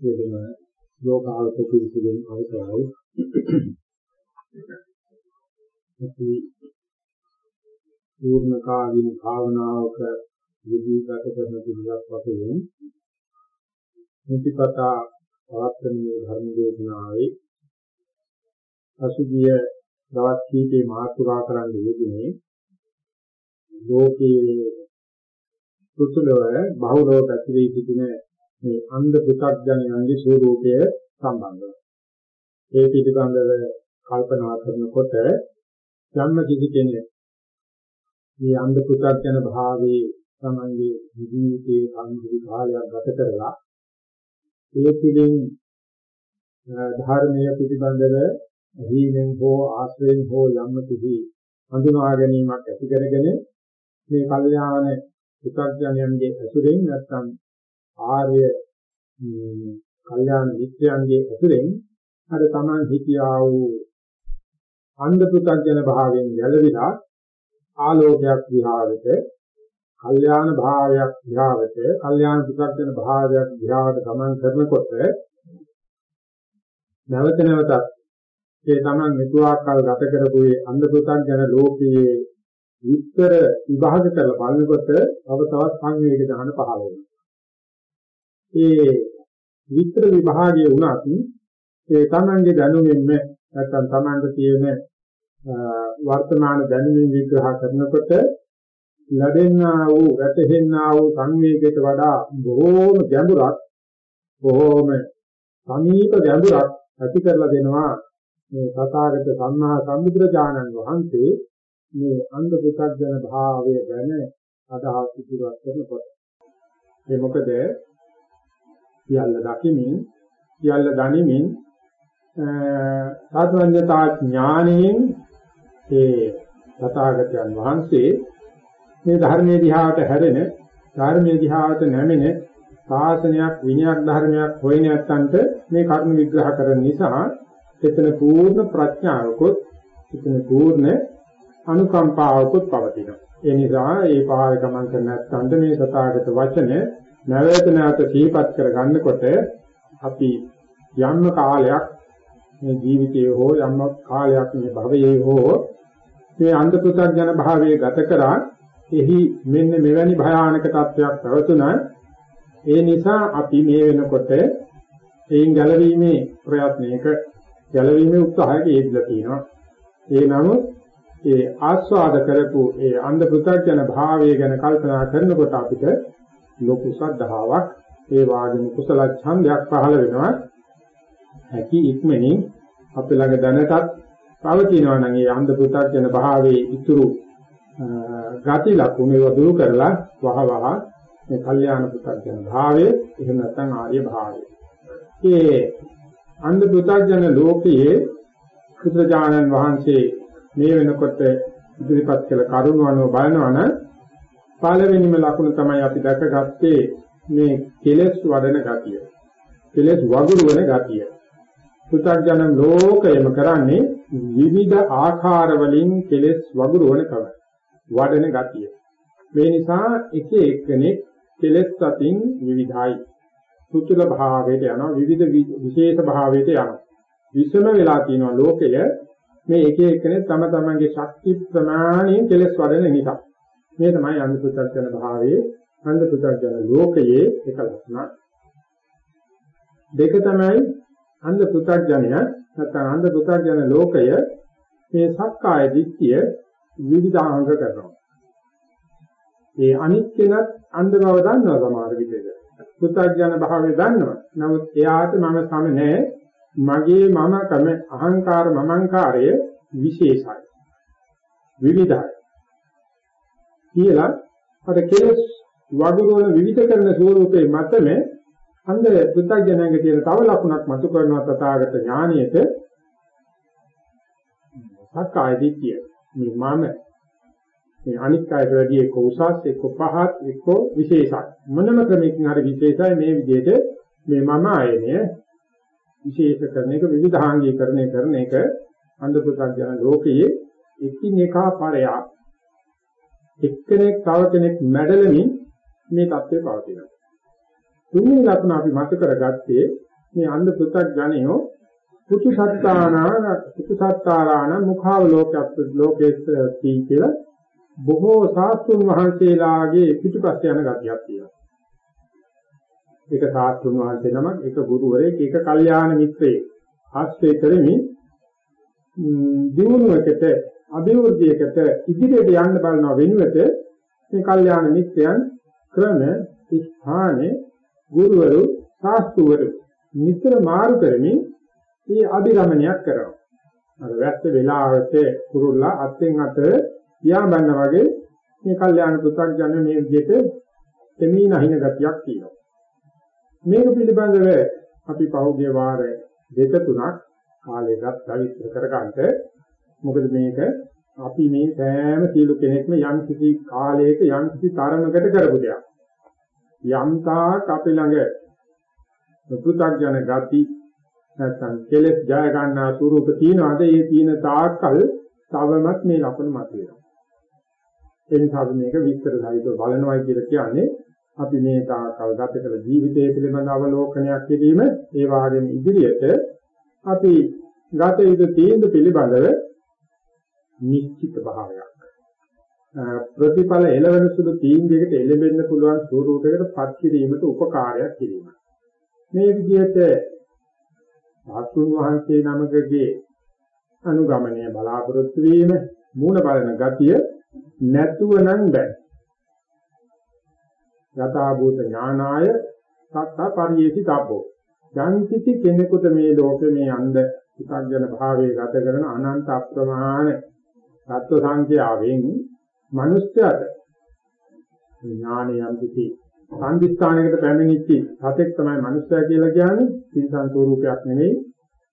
සියලුම ලෝකාවත පිළිසිලින් අවසරයි. අපි පූර්ණ කාලීන භාවනාවක යෙදී ගත කරන දිනයක් වශයෙන් මුතිපතා පවත්වන ධර්ම දේශනාවේ පසුගිය දවස් කීපේ මාතෘකා කරන්න යෙදුනේ ලෝකයේ කුසලව බහුලව පැතිරී සිටින මේ අන්ධ පු탁ජනයන්ගේ ස්වરૂපය සම්බන්ධව. ඒ පිටිබඳව කල්පනා කරනකොට යම් කිසි කෙනෙක් මේ අන්ධ පු탁ජන භාවයේ තමන්ගේ ජීවිතයේ අනුරි කාලයක් ගත කරලා ඒ පිළින් ධර්මීය පිටිබඳව හීනෙන් හෝ ආශ්‍රයෙන් හෝ යම් කිසි හඳුනා ගැනීමක් ඇති කරගෙන මේ කල්යාණ පු탁ජනයන්ගේ ඇසුරෙන් නැත්නම් ආර්ය කල්යාණ මිත්‍රයන්ගේ ඇතුලෙන් අර තමන් හිතියා වූ අන්ධ පුතඥ භාවයෙන් ගැලවිලා ආලෝකයක් විහාරයට කල්යාණ භාවයක් විහාරයට කල්යාණ පුතඥ භාවයක් විහාරයට ගමන් කරනකොට නැවත නැවතත් ඒ තමන් මෙතුආකල් ගත කරපු ඒ අන්ධ පුතඥ ලෝකයේ විස්තර විභාග කරලා බලනකොට තව තවත් සංවේග ඥාන පහළ වෙනවා. ඒ විතර විභාගයේ වුණත් ඒ තමන්ගේ දැනුමින්ම නැත්නම් තමන්ට තියෙන වර්තමාන දැනුමින් විග්‍රහ කරනකොට ලැබෙනා වූ වැටහෙනා වූ සංවේගයට වඩා බොහෝම ගැඹුරක් බොහෝම සමීප ගැඹුරක් ඇති කරලා දෙනවා මේ සතාගත සම්මා සම්බුදුරජාණන් වහන්සේ මේ අන්ධ පුතග්ජන භාවය ගැන අදහස් ඉදිරිපත් කරනකොට. ඒ මොකද සියල්ල දකිමින් සියල්ල දනිමින් සාධවන්‍යතා ඥාණයෙන් ඒ තථාගතයන් වහන්සේ මේ ධර්මයේ දිහාට හැරෙන ධර්මයේ දිහාට නැමෙන ශාසනයක් විනයක් ධර්මයක් හොයන නැත්තන්ට මේ කර්ම විග්‍රහ කරන නිසා එතන පූර්ණ ප්‍රඥාවකොත් එතන පූර්ණ අනුකම්පාවකොත් පවතිනවා. ඒ නිසා ඒ පහළ ගමන් කරන නැත්තන්ට මේ තථාගත වචන නැවත නැවත සිහිපත් කර ගන්නකොට අපි යම් කාලයක් මේ ජීවිතයේ හෝ යම් කාලයක් මේ භවයේ හෝ මේ අන්ධ පුතග්ජන භාවයේ ගත කරා එහි මෙන්න මෙවැනි භයානක තත්වයක් පැවතුණා. ඒ නිසා අපි මේ වෙනකොට එයින් ගැලවීමේ ප්‍රයත්නයක ගැලවීමේ උත්සාහයක යෙදලා තියෙනවා. ඒ නමුත් ඒ ආස්වාද කරපු ඒ අන්ධ පුතග්ජන භාවය ගැන කල්පනා කරනකොට අපිට ලොකු ශ්‍රද්ධාවක් ඒ වාගේම කුසල ඡන්දයක් පහළ වෙනවා. හැකි ඉක්මනින් අප ළඟ දැනටත් පවතිනවා නම් ඒ අන්ධ පුතර්ජන භාවයේ ඉතුරු ගති ලක්ෂණ දුරු කරලා වහ වහ මේ කල්යාණ පුතර්ජන භාවයේ එහෙම නැත්නම් ආර්ය භාවයේ. ඒ අන්ධ පුතර්ජන ලෝකයේ කුත්‍රජානන් වහන්සේ මේ වෙනකොට ඉදිරිපත් කළ කරුණ අනුව බලනවා නම් පළවෙනිම ලකුණ තමයි අපි දැකගත්තේ මේ කෙලෙස් වඩන ගතිය. කෙලෙස් වගුරු වෙන ගතිය. පුතග්ජන ලෝකයම කරන්නේ විවිධ ආකාර වලින් කෙලෙස් වගුරු වෙන කම. වඩන ගතිය. මේ නිසා එක එක්කෙනෙක් කෙලෙස් අතින් විවිධයි. සුතුල භාවයට යනවා විවිධ විශේෂ භාවයට යනවා. විසම වෙලා තියෙනවා ලෝකය මේ එක එකනේ තම තමන්ගේ ශක්ති ප්‍රමාණයෙන් කෙලස් වඩන නිසා. මේ තමයි අන්ධ පුත්‍ත්‍යන භාවයේ අන්ධ පුත්‍ත්‍යන ලෝකයේ එක ලක්ෂණ. දෙක තමයි අන්ධ පුත්‍ත්‍යනය නැත්නම් අන්ධ පුත්‍ත්‍යන ලෝකය මේ සක්කාය දිට්ඨිය විවිධාංග කරනවා. ඒ අනිත් කෙනත් අන්ධ බව දන්නවා සමහර විටක. පුත්‍ත්‍යන භාවය දන්නවා. නමුත් එයාට මම සම නැහැ. මගේ මම කම අහංකාර මමංකාරය විශේෂයි. විවිධයි. කියලා අර කෙලස් වගුරුවන විවිධ කරන ස්වරූපේ මතම අන්ද පුත්තඥයන්ගේ තියෙන තව ලකුණක් මතු කරනවා තථාගත ඥානියට. සක්කාය දිට්ඨිය? මේ මම. මේ අනිත් අයට වැඩි එක්ක උසස් එක්ක පහත් එක්ක විශේෂයි. මොනම ක්‍රමයකින් හරි විශේෂයි මේ විදිහට මේ මම ආයනය විශේෂ කරන එක විවිධාංගීකරණය කරන එක අන්ධ පුත්තඥ ලෝකයේ එකිනෙකා පරයා එක්කෙනෙක් තව කෙනෙක් මැඩලමින් මේ தත්ත්වය පවතිනවා. තුන්වෙනි ලක්ෂණ අපි මත කරගත්තේ මේ අන්ධ පෘථග්ජනයෝ පුතු සත්තානා පුතු සත්තාරාණ මුඛාවලෝකයක් ලෝකේස්ති කියලා බොහෝ සාස්තුන් වහන්සේලාගේ පිටුපස්ස යන ගතියක් තියෙනවා. එක සාස්තුන් වහන්සේ නමක් එක ගුරුවරයෙක් එක කල්යාණ මිත්‍රයෙක් ආශ්‍රය කරමින් දිනුවකට අභිවෘද්ධියකට ඉදිරියට යන්න බලන වෙනුවට මේ කල්යාණ මිත්‍රයන් ක්‍රම ස්ථානේ ගුරුවරු ශාස්ත්‍රවරු නිතර මාරු කරමින් මේ අභිරමණයක් කරනවා. අර වැස්ස වෙලාවට කුරුල්ලා අත්ෙන් අත පියාඹන්න වගේ මේ කල්යාණ පුත්‍ත්ජන මේ විදිහට දෙමී නැහින ගතියක් තියෙනවා. මේක පිළිබඳව අපි පහුගිය වාර දෙක තුනක් කාලේ ගත්තා විස්තර කරගන්නට මොකද මේක අපි මේ සෑම සියලු කෙනෙක්ම යම් කිසි කාලයක යම් කිසි තරමකට කරපු දෙයක්. යම් තාක් අපි ළඟ පු탁ජන ගති නැත්නම් කෙලෙස් ජය ගන්නා ස්වරූප තියනවාද ඒ තියෙන තාක්කල් තවමත් මේ ලක්ෂණ මත වෙනවා. ඒ නිසා අපි මේක විස්තර සහිතව බලනවායි කියලා කියන්නේ අපි මේ තාකල් ගත කළ ජීවිතය පිළිබඳ අවලෝකනයක් කිරීම ඒ වගේම ඉදිරියට අපි ගත යුතු තීන්දුව පිළිබඳව නිශ්චිත භාවයක්. ප්‍රතිඵල එළවෙන සුළු තීන්දුවයකට එළඹෙන්න පුළුවන් ස්වරූපයකට පත් කිරීමට උපකාරයක් කිරීම. මේ විදිහට සාතුන් වහන්සේ නමකගේ අනුගමනය බලාපොරොත්තු වීම මූල බලන ගතිය නැතුව නම් බෑ. යථා භූත ඥානාය සත්ත පරියේති තබ්බෝ. යම් කිසි කෙනෙකුට මේ ලෝකේ මේ අන්ධ විකල්ජන භාවයේ ගත කරන අනන්ත අප්‍රමාණ තත්ත්ව සංඛ්‍යාවෙන් මිනිස්යාට ඥානය යම් කිසි සංදිස්ථානයකට පැමිණිච්ච සතෙක් තමයි මිනිස්යා කියලා කියන්නේ. තින්සන් ස්වරූපයක් නෙවෙයි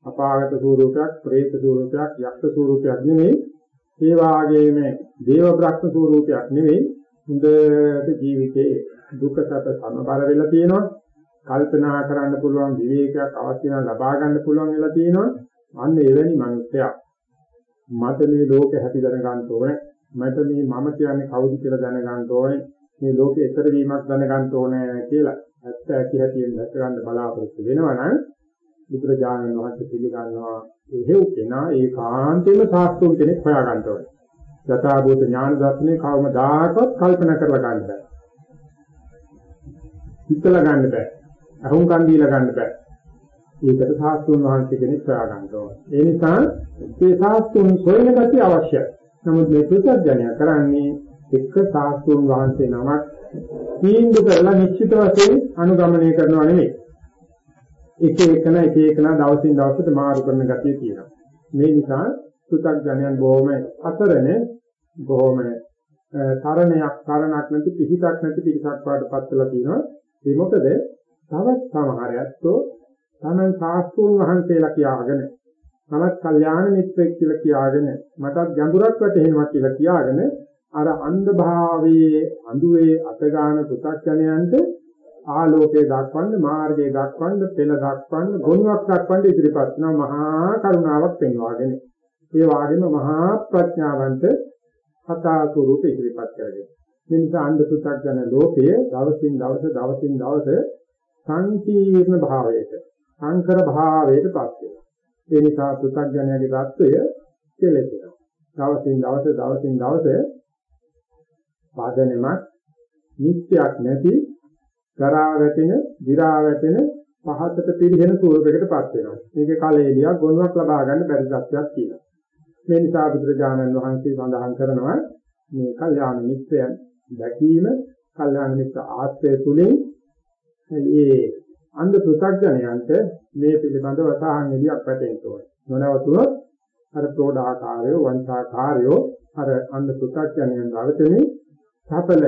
අපාගත ස්වරූපයක් ප්‍රේත ස්වරූපයක් යක්ෂ ස්වරූපයක් නෙවෙයි ඒ වාගේම දේව බ්‍රහ්ම ස්වරූපයක් නෙවෙයි හොඳට ජීවිතේ දුක සැප සමබර වෙලා තියෙනවා. කල්පනා කරන්න පුළුවන් විවේකයක් අවශ්‍ය නම් ලබා ගන්න පුළුවන් වෙලා තියෙනවා. අන්න එවැනි මිනිසයා මට මේ ලෝකෙ හැටි දැනගන්න ඕනේ. මට මේ මම කියන්නේ කවුද කියලා දැනගන්න ඕනේ. මේ ලෝකෙ ඊතර වීමක් දැනගන්න ඕනේ කියලා ඇත්ත ඇති හැටියෙන් දැක ගන්න බලාපොරොත්තු වෙනවා නම් බුදුරජාණන් වහන්සේ පිළිගන්නවා එහෙව් කෙනා ඒකාන්තයෙන්ම සාස්ත්‍රුන් කෙනෙක් හොයා ගන්න ඕනේ. යථාභූත ඥාන දර්ශනේ කවමදාකවත් කල්පනා කරලා ගන්න බෑ. හිතලා ගන්න බෑ. අහුම්කන් දීලා ගන්න බෑ. ඒකට සාස්තුන් වහන්සේ කෙනෙක් හොයා ගන්න ඕනේ. ඒ නිසා මේ සාස්තුන් සොයන ගැටි අවශ්‍යයි. නමුත් මේ පුත්‍ජඥය කරන්නේ එක්ක සාස්තුන් වහන්සේ නමක් තීන්දුව කරලා නිශ්චිත වශයෙන් අනුගමනය කරනවා නෙමෙයි. එක එකන එක එකන දවසින් දවසට මාරු කරන ගතිය තියෙනවා. මේ නිසා පුත්‍ජඥයන් බොහොම අතරන බොහොම තරණයක් තරණක් නැති පිහිටක් නැති පිටසක් වඩපත් වෙලා තියෙනවා. ඒ මොකද තවත් සමහර ඇත්තෝ තමන් සාස්තුන් වහන්සේලා කියාගෙන මමත් කල්යාණ මිත්‍රෙක් කියලා කියාගෙන මටත් ගැඹුරක් වැටහෙනවා කියලා කියාගෙන අර අන්ධ භාවයේ අඳුවේ අතගාන පු탁ජනයන්ට ආලෝකයේ දක්වන්න මාර්ගයේ දක්වන්න පෙළ දක්වන්න ගුණයක් දක්වන්න ඉදිරිපත් කරන මහා කරුණාවක් පෙන්වාගෙන. ඒ වගේම මහා ප්‍රඥාවන්ත කතා ස්වරූප ඉදිරිපත් කරගෙන. මේ නිසා අන්ධ පු탁ජන ලෝකයේ දවසින් දවස දවසින් දවස සංකීර්ණ භාවයට සංකර භාවයට පත් වෙනවා. ඒ නිසා පුතග්ජනයාගේ தত্ত্বය කෙලෙසෙනවා. දවසින් දවස දවසින් දවස පාදනමක් නිත්‍යක් නැති කරා වැටෙන, දි รา වැටෙන පහතට පිරිහෙන ස්වරූපයකට පත් වෙනවා. මේකේ කලෙලියක් ගොනුවක් ලබා ගන්න බැරි தත්ත්වයක් තියෙනවා. මේ නිසා බුදුරජාණන් වහන්සේ සඳහන් කරනවා මේ කල්යාණ මිත්‍රයන් දැකීම කල්යාණ මිත්‍ර ආශ්‍රය තුලින් මේ අන්ධ පෘථග්ජනයන්ට මේ පිළිබඳව සාහන් එළියක් වැටෙන්න ඕනේ. නොනවතුනොත් අර ප්‍රෝඩාකාරයෝ, වංශාකාරයෝ අර අන්ධ පෘථග්ජනයන් රවටෙන්නේ සඵල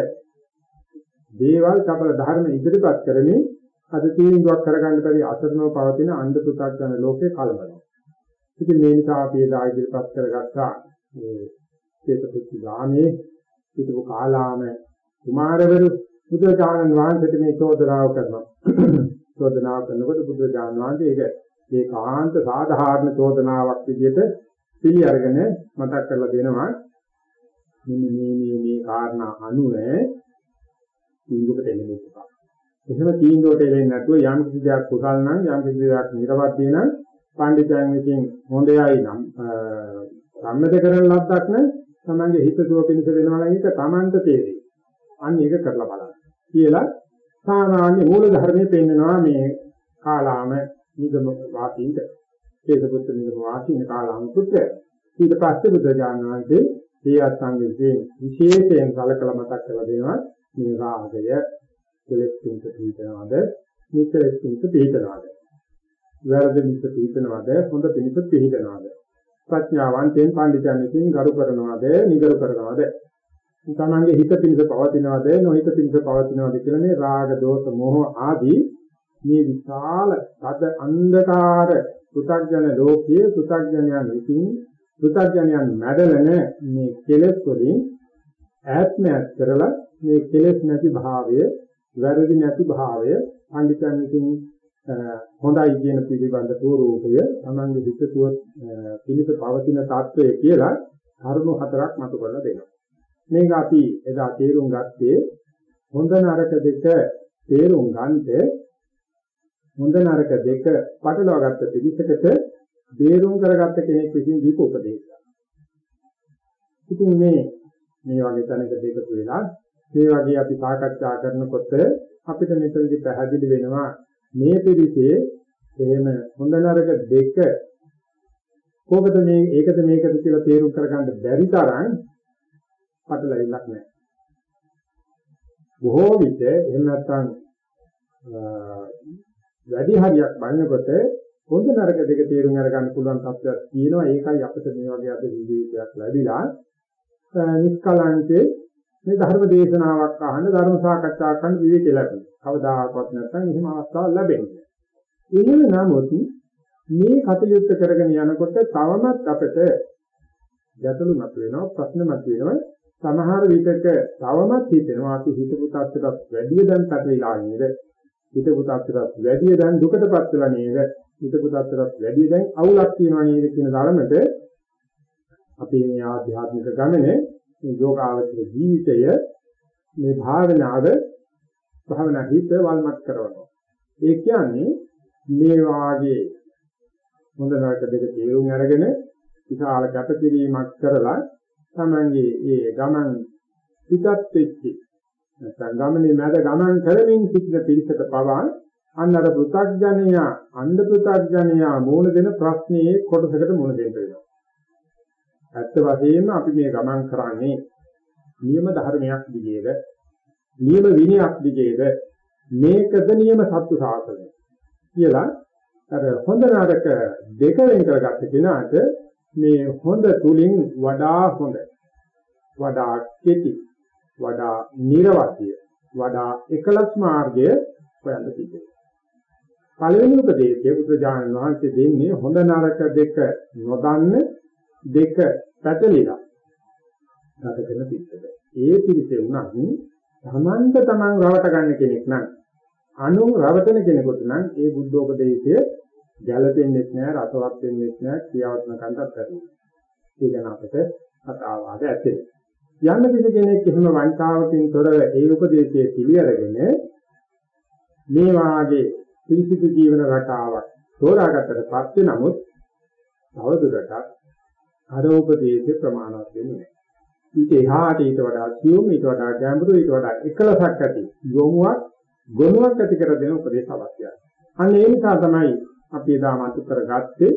දේවල් සඵල ධර්ම ඉදිරිපත් කරමින් අද තීන්දුවක් කරගන්න බැරි අසරණව පවතින අන්ධ පු탁ජන ලෝකේ කලබලයි. ඉතින් මේ නිසා අපි එදා ඉදිරිපත් කරගත්තා මේ චේතපති ගාමේ පිටු කාලාම කුමාරවරු බුදුචානන් වහන්සේට මේ චෝදනාව කරනවා. චෝදනාව කරනකොට බුදුචානන් වහන්සේ ඒක ඒකාන්ත සාධාරණ චෝදනාවක් විදිහට පිළි අරගෙන මතක් කරලා දෙනවා. මෙන්න මේ මේ මේ කාරණා අනුව තීන්දුවකට එන්නේ මේක. එහෙම තීන්දුවට එන්නේ නැතුව යම් කිසි දෙයක් කුසල් නම් යම් කිසි දෙයක් නිර්වද්දී නම් පඬිතුයන් විසින් හොඳයයි නම් සම්මත කරන ලද්දක් නම් තමන්ගේ හිත සුව පිණිස වෙනවා නම් ඒක තමන්ට තේරෙයි. අන්න ඒක කරලා බලන්න. කියලා සාමාන්‍ය මූල ධර්මයේ පෙන්නනවා මේ කාලාම නිගම වාසීන්ට. ඒකපුත්‍ර නිගම වාසීන් කාලාම පුත්‍රය. ඊට පස්සේ බුදුජානක වහන්සේ ඒ අත්ංගෙන් විශේෂයෙන් කලකල මතක් කරලා දෙනවා. මේ රාගය කෙලෙස් පිට පිටනවාද නිකලෙස් පිට පිටනවාද වැරදි පිට පිටනවාද හොඳ පිට පිටනවාද ප්‍රඥාවන්තෙන් පඬිතුන් විසින් ගරු කරනවාද? නිගරු කරනවාද? තමන්ගේ හිත පිණිස පවතිනවද නොහිත පිණිස පවතිනවද කියලා මේ රාග දෝෂ මෝහ ආදී මේ විශාල තද අන්ධකාර පු탁ජන ලෝකයේ පු탁ජනයන් විසින් පු탁ජනයන් මැඩලන මේ කෙලෙස් වලින් ඈත්මයක් කරලා මේ කෙලෙස් නැති භාවය වැරදි නැති භාවය පඬිතන් විසින් හොඳයි කියන පිළිබඳ ස්වરૂපය තමන්ගේ හිත පිණිස පවතින තත්වය කියලා කරුණු හතරක් මතු කරලා දෙනවා. මේක අපි එදා තේරුම් ගත්තේ හොඳ නරක දෙක තේරුම් ගන්නට හොඳ නරක දෙක පටලවාගත්ත පිළිසකට බේරුම් කරගත්ත කෙනෙක් විසින් දීප උපදේශය. ඉතින් මේ මේ වගේ තැනක දෙකතු වෙලා මේ වගේ අපි සාකච්ඡා කරනකොට අපිට මෙතනදී පැහැදිලි වෙනවා මේ පිළිසේ එහෙම හොඳ නරක දෙක කොහොමද මේ ඒකද මේකද කියලා තේරුම් කරගන්න බැරි තරම් පටලවිලක් නැහැ. බොහෝ විට එහෙම නැත්නම් වැඩි හරියක් බලනකොට හොඳ නරක දෙක තේරුම් අරගන්න පුළුවන් තත්ත්වයක් තියෙනවා. ඒකයි අපිට මේ වගේ අද විදේශයක් ලැබිලා නිෂ්කලංකේ මේ ධර්ම දේශනාවක් අහන්න ධර්ම සාකච්ඡා කරන්න විවේක ලැබෙනවා. කවදාකවත් නැත්නම් එහෙම අවස්ථාවක් ලැබෙන්නේ නැහැ. එහෙම නමුත් මේ කටයුත්ත කරගෙන යනකොට තවමත් අපිට ගැටලු මතුවෙනවා ප්‍රශ්න මතුවෙනවා සමහර විටක තවමත් හිතෙනවා අපි හිතපු තත්ත්වයට වැඩිය දැන් පැටලලා නේද හිතපු තත්ත්වයට වැඩිය දැන් දුකටපත් වෙලා නේද හිතපු තත්ත්වයට වැඩිය දැන් අවුලක් තියෙනවා නේද කියන ධර්මෙට අපේ මේ ආධ්‍යාත්මික ගමනේ මේ යෝගාවචර ජීවිතය මේ භාවනාව භාවනා හිත වල්මත් කරනවා. ඒ කියන්නේ මේ වාගේ හොඳ නරක දෙක තේරුම් අරගෙන විශාල කැපකිරීමක් කරලා තමන්ගේ ඒ ගමන් පිටත් වෙච්ච නැත්නම් ගමනේ මැද ගමන් කරමින් සිටින පිරිසට පවා අන්නර පෘථග්ජනයා අන්ධ පෘථග්ජනයා මූණ දෙන ප්‍රශ්නේ කොටසකට මුණ දෙන්න වෙනවා. ඇත්ත වශයෙන්ම අපි මේ ගමන් කරන්නේ නියම ධර්මයක් දිගේද නියම විනයක් දිගේද මේකද නියම සත්තු සාසනය කියලා අර හොඳ නරක දෙක වෙන් කරගත්ත කෙනාට මේ හොඳ තුලින් වඩා හොඳ වඩා කෙටි වඩා නිර්වත්‍ය වඩා එකලස් මාර්ගය හොයන්න තිබෙනවා පළවෙනි උපදේශයේ බුදුජානක වහන්සේ දෙන්නේ හොඳ නරක දෙක නොදන්න දෙක පැටලිලා ගත කරන පිටද. ඒ පිළිසේ උනත් තමන්ට තමන් රවට ගන්න කෙනෙක් නම් අනුන් රවටන කෙනෙකුට නම් ඒ බුද්ධෝපදේශය ගැළපෙන්නේ නැහැ රසවත් වෙන්නේ නැහැ ක්‍රියාත්මක කරන්නත් බැහැ. ඒ ගැන අපිට කතාවාද ඇත්තේ. යන්න කිසි කෙනෙක් එහෙම වංචාවකින් තොරව ඒ උපදේශයේ පිළිඅරගෙන මේ වාගේ පිළිසිදු ජීවන රටාවක් තෝරාගත්තට පස්සේ නමුත් තවදුරටත් අර උපදේශේ ප්‍රමාණවත් වෙන්නේ නැහැ. ඊට එහාට ඊට වඩා සියුම් ඊට වඩා ගැඹුරු ඊට වඩා එකලසක් ඇති යොමුවක් ගුණයක් ඇති කර දෙන උපදේශ අවශ්‍යයි. අන්න ඒ නිසා තමයි අපි එදා මතු කරගත්තේ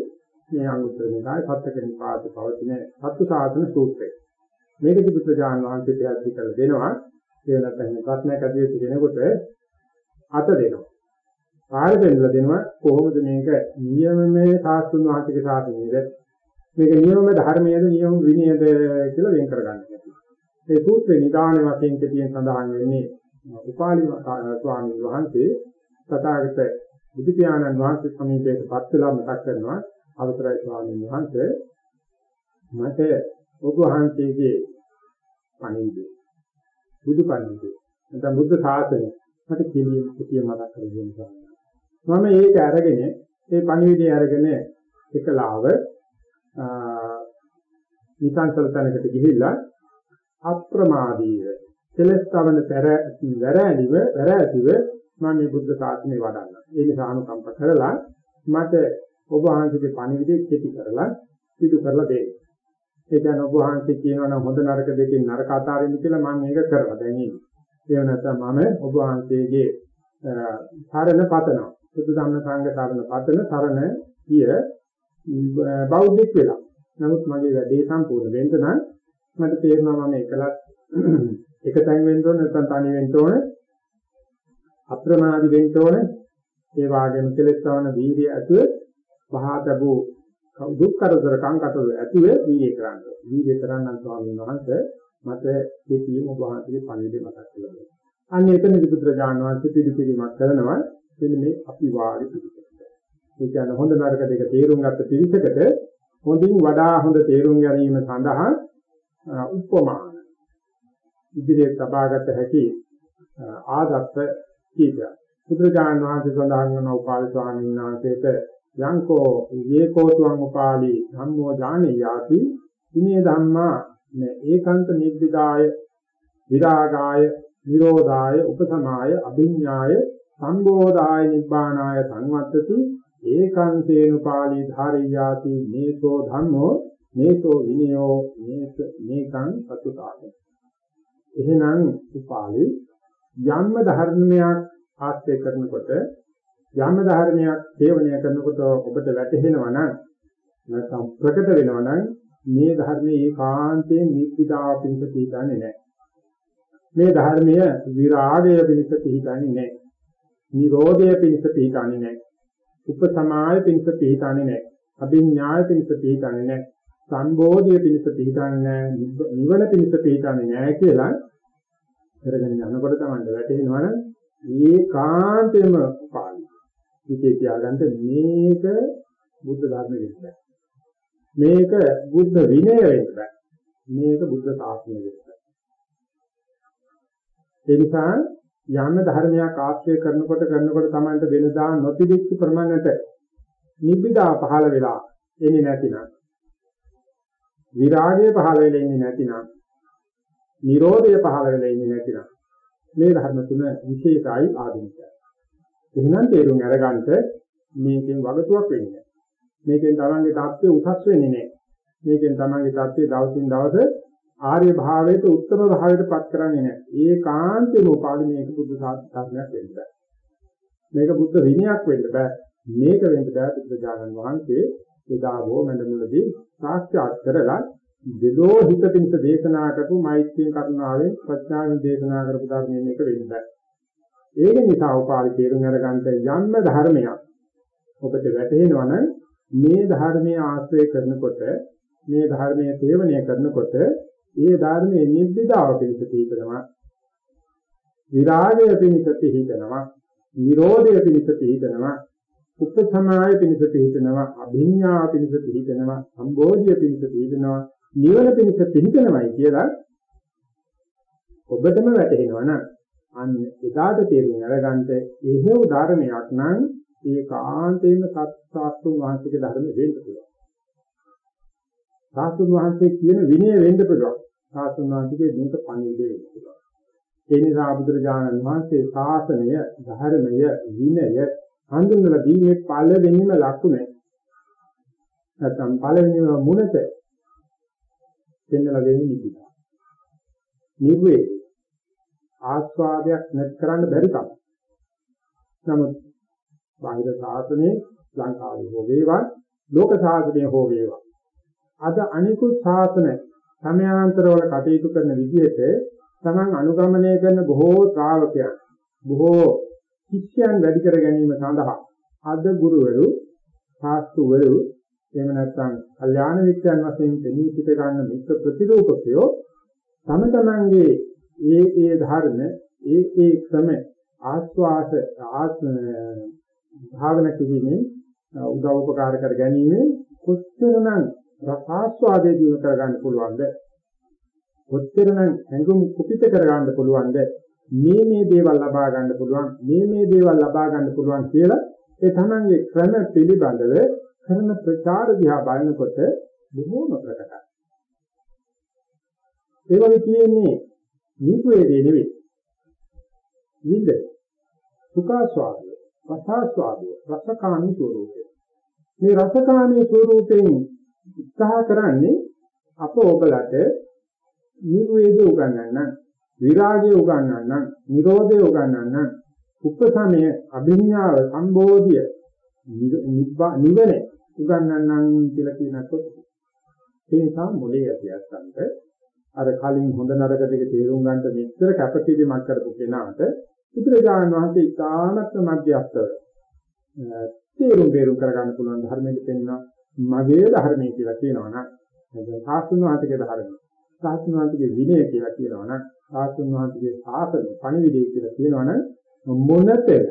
මේ අංගුත්තර නිකාය සත්‍යක නිපාතේ පවතින සත්තු සාසන සූත්‍රය. මේකදී බුදුජාන විශ්වාසය පැහැදිලි කරලා දෙනවා. ඒ නැත්නම් ප්‍රශ්නයක් ඇති වෙච්ච කෙනෙකුට අත දෙනවා. පාර දෙන්නලා දෙනවා කොහොමද මේක නියමමේ සාස්තුන් වහන්සේගේ ශාසනයේද මේක නියමම ධර්මයේද නියම විනයද කියලා වෙන් කරගන්න හැටි. මේ සූත්‍රේ නිදාන වශයෙන් කියන සඳහන් වෙන්නේ උපාලි ස්වාමීන් වහන්සේ තථාගත බුදු පියාණන් වහන්සේ සමීපයට පත් වෙලා මතක් කරනවා අවසරයි ස්වාමීන් වහන්සේ. මට ඔබ වහන්සේගේ පණිවිඩය බුදු පණිවිඩය නැත්නම් බුද්ධ ශාසනය මට කිලිය කිය මතක් කරගන්න මම ඒක අරගෙන ඒ පණිවිඩය අරගෙන එකලාව නිකාන්තර තැනකට ගිහිල්ලා අප්‍රමාදීව කෙලස්තවන පෙර වැරැලිව වැරැතිව මම මේ බුද්ධ ශාසනය වඩන්නවා. ඒ නිසා අනුකම්ප කරලා මට ඔබ වහන්සේගේ පණිවිඩය කෙටි කරලා පිටු කරලා දෙන්න. ඒ කියන්නේ ඔබ වහන්සේ කියනවා නම් හොඳ නරක දෙකෙන් නරක අතාරින්න කියලා මම මේක කරලා දැන් ඉන්නේ. ඒ නැත්නම් මම ඔබ වහන්සේගේ සරණ පතනවා. සුදු ධම්ම සංඝ සරණ පතන සරණ කිය බෞද්ධෙක් වෙලා. නමුත් මගේ වැඩේ සම්පූර්ණ වෙන්න නම් මට තේරෙනවා මම එකලස් එකතෙන් වෙන්න ඕන නැත්නම් තනි වෙන්න ඕන අප්‍රමාදී වෙන්න ඕන ඒ වාගේම කෙලෙස් තවන වීර්ය ඇතුව පහතබු දුක් කරදර කංකටොල ඇතුව වීර්ය කරන්න. වීර්ය කරන්න ස්වාමීන් වහන්සේ මට මේ කීම ඔබ වහන්සේගේ පණිවිඩය මතක් කරලා දෙන්න. අන්න එතනදී බුදුරජාණන් වහන්සේ පිළිපිරීමක් කරනවා මෙන්න මේ අපි වාරි පිළිපිරීම. ඒ කියන්නේ හොඳ නරක දෙක තේරුම් ගත්ත පිළිසකට හොඳින් වඩා හොඳ තේරුම් ගැනීම සඳහා උපමාන ඉදිරියට තබාගත හැකි ආදත්ත කීපයක්. බුදුරජාණන් වහන්සේ සඳහන් කරන උපාල ස්වාමීන් වහන්සේට යංකෝ ඒකෝතුං උපාලි ධම්මෝ ඥානියාති ඉනේ ධම්මා ඒකාන්ත නිබ්බිදාය විරාගාය නිරෝධාය උපසමාය අභිඥාය සම්බෝධාය නිබ්බානාය සංවත්තති ඒකාන්තේනුපාලි ධාරියාති මේසෝ ධම්මෝ මේසෝ විනයෝ මේක මේකං සතුතාය එහෙනම් උපාලි යම්ම ධර්මයක් ආශ්‍රය කරනකොට යම්ම ධර්මයක් සේවනය කරනකොට ඔබට වැටහෙනවා නම් නැත්නම් ප්‍රකට වෙනවා නම් මේ ධර්මයේ ඒකාන්තයෙන් නිප්පිදාව පිණිස පිළිගන්නේ නැහැ. මේ ධර්මය විරාගය පිණිස පිළිගන්නේ නැහැ. නිරෝධය පිණිස පිළිගන්නේ නැහැ. උපසමාය පිණිස පිළිගන්නේ නැහැ. අභිඥාය පිණිස පිළිගන්නේ නැහැ. සම්බෝධිය පිණිස පිළිගන්නේ නැහැ. නිවන පිණිස පිළිගන්නේ නැහැ කියලා කරගෙන යනකොට තමයි වැටෙනවනම් ඒකාන්තයෙන්ම පාළි. හිතේ තියාගන්න මේක බුද්ධ ධර්ම වෙන්න මේක බුද්ධ විනය වෙන්න මේක බුද්ධ ශාසනය වෙන්න ඒ නිසා යම් ධර්මයක් ආශ්‍රය කරනකොට කරනකොට තමයි වෙනදා නොතිබිච්ච ප්‍රමාණයට නිබ්බිදා පහළ වෙලා එන්නේ නැතිනම් විරාගය පහළ වෙලා ඉන්නේ නැතිනම් නිරෝධය පහළ වෙලා ඉන්නේ නැතිනම් මේ ධර්ම තුන විශේෂයි ආධුනිකයි. එහෙනම් තේරුම් අරගන්නට මේකෙන් වගතුවක් වෙන්නේ මේකෙන් තමන්ගේ தත්ත්වය උසස් වෙන්නේ නැහැ. මේකෙන් තමන්ගේ தත්ත්වය දවසින් දවස ආර්ය භාවයට උත්තර භාවයට පත් කරන්නේ නැහැ. ඒකාන්තේම උපාදි මේක බුද්ධ සාධනයක් වෙන්න බෑ. මේක බුද්ධ විනයක් වෙන්න බෑ. මේක වෙන්න බෑ බුදුජානන් වහන්සේ එදා හෝ මඬමුලදී සාක්ෂාත් කරලා දෙලෝ හිත පිණිස දේශනා කරපු මෛත්‍රිය කරුණාවෙන් ප්‍රඥාවෙන් දේශනා කරපු ධර්මයෙන් එක වෙන්න බෑ. ඒක නිසා උපාලි තේරුම් අරගන්න යම්ම ධර්මයක් ඔබට වැටහෙනවා නම් මේ ධර්මයේ ආශ්‍රය කරනකොට මේ ධර්මයේ සේවනය කරනකොට ඒ ධර්මයේ නිබ්බිදාව පිණිස තීකරනවා විරාගය පිණිස තීකරනවා නිරෝධය පිණිස තීකරනවා උපසමාය පිණිස තීකරනවා අභිඥා පිණිස තීකරනවා සම්බෝධිය පිණිස තීකරනවා නිවන පිණිස පිළිතනමයි කියලා ඔබටම වැටහෙනවා නම් අන්න එදාට තේරුම් අරගන්න එහෙව් ධර්මයක් නම් ඒකාන්තයෙන්ම සත්‍යාස්තුන් වහන්සේගේ ධර්ම වෙන්න පුළුවන්. සාස්තුන් වහන්සේ කියන විනය වෙන්න පුළුවන්. සාස්තුන් වහන්සේගේ මේක පණිවිඩ වෙන්න පුළුවන්. ඒ නිසා බුදුරජාණන් වහන්සේ ශාසනය, ධර්මය, විනය හඳුන්වලා දීමේ පළවෙනිම ලක්ෂණය. නැත්නම් පළවෙනිම මුනත දෙන්නලා දෙන්නේ නිබ්බිදා. නිර්වේ ආස්වාදයක් නැත් කරන්න බැරි කම. නමුත් බාහිර සාසනේ ලංකාවේ හෝ වේවා ලෝක සාසනය හෝ වේවා අද අනිකුත් ශාසන සමයාන්තරවල කටයුතු කරන විදිහට තමන් අනුගමනය කරන බොහෝ ශ්‍රාවකයන් බොහෝ ශිෂ්‍යයන් වැඩි කර ගැනීම සඳහා අද ගුරුවරු ශාස්ත්‍රවරු එහෙම නැත්නම් කල්යාණ මිත්‍යයන් වශයෙන් දෙනී පිට ගන්න මිත්‍ර ප්‍රතිරූපකයෝ තම තමන්ගේ ඒ ඒ ධර්ම ඒ ඒ ක්‍රම ආස්වාස ආත්ම භාවනා කිරීමෙන් උදව් උපකාර කර ගැනීම කොච්චරනම් රසාස්වාදයේ දිනු කරගන්න පුළුවන්ද? කොච්චරනම් හැඟුම් කුපිත කරගන්න පුළුවන්ද? මේ මේ දේවල් ලබා ගන්න පුළුවන් මේ මේ දේවල් ලබා ගන්න පුළුවන් කියලා ඒ තමන්ගේ ක්‍රම පිළිබඳව කරන ප්‍රචාර දිහා බලනකොට බොහෝම ප්‍රකටයි. ඒ වගේ තියෙන්නේ නීතුවේදී නෙවෙයි. විඳ සුඛාස්වාදය, රසාස්වාදය, රසකාමී ස්වરૂපය. මේ රසකාමී ස්වરૂපයෙන් උත්සාහ කරන්නේ අප ඔබලට නිර්වේද උගන්වන්න, විරාගය උගන්වන්න, නිරෝධය උගන්වන්න, උපසමය, අභිඥාව, සම්බෝධිය, නිවන උගන්වන්නම් කියලා කියනකොට ඒ නිසා මොලේ ඇතියස්සන්ට අර කලින් හොඳ නරක දෙක තේරුම් ගන්නට මෙච්චර කැපකිරීමක් කරපු කෙනාට බුදුරජාණන් වහන්සේ ඉතාමත් මධ්‍යස්තව තේරුම් බේරුම් කරගන්න පුළුවන් ධර්මයක පෙන්වන මගේ ධර්මයේ කියලා කියනවා නම් සාස්තුන් වහන්සේගේ ධර්මය සාස්තුන් වහන්සේගේ විනය කියලා කියනවා නම් සාස්තුන් වහන්සේගේ සාසන පණිවිඩය කියලා කියනවා නම් මොනතර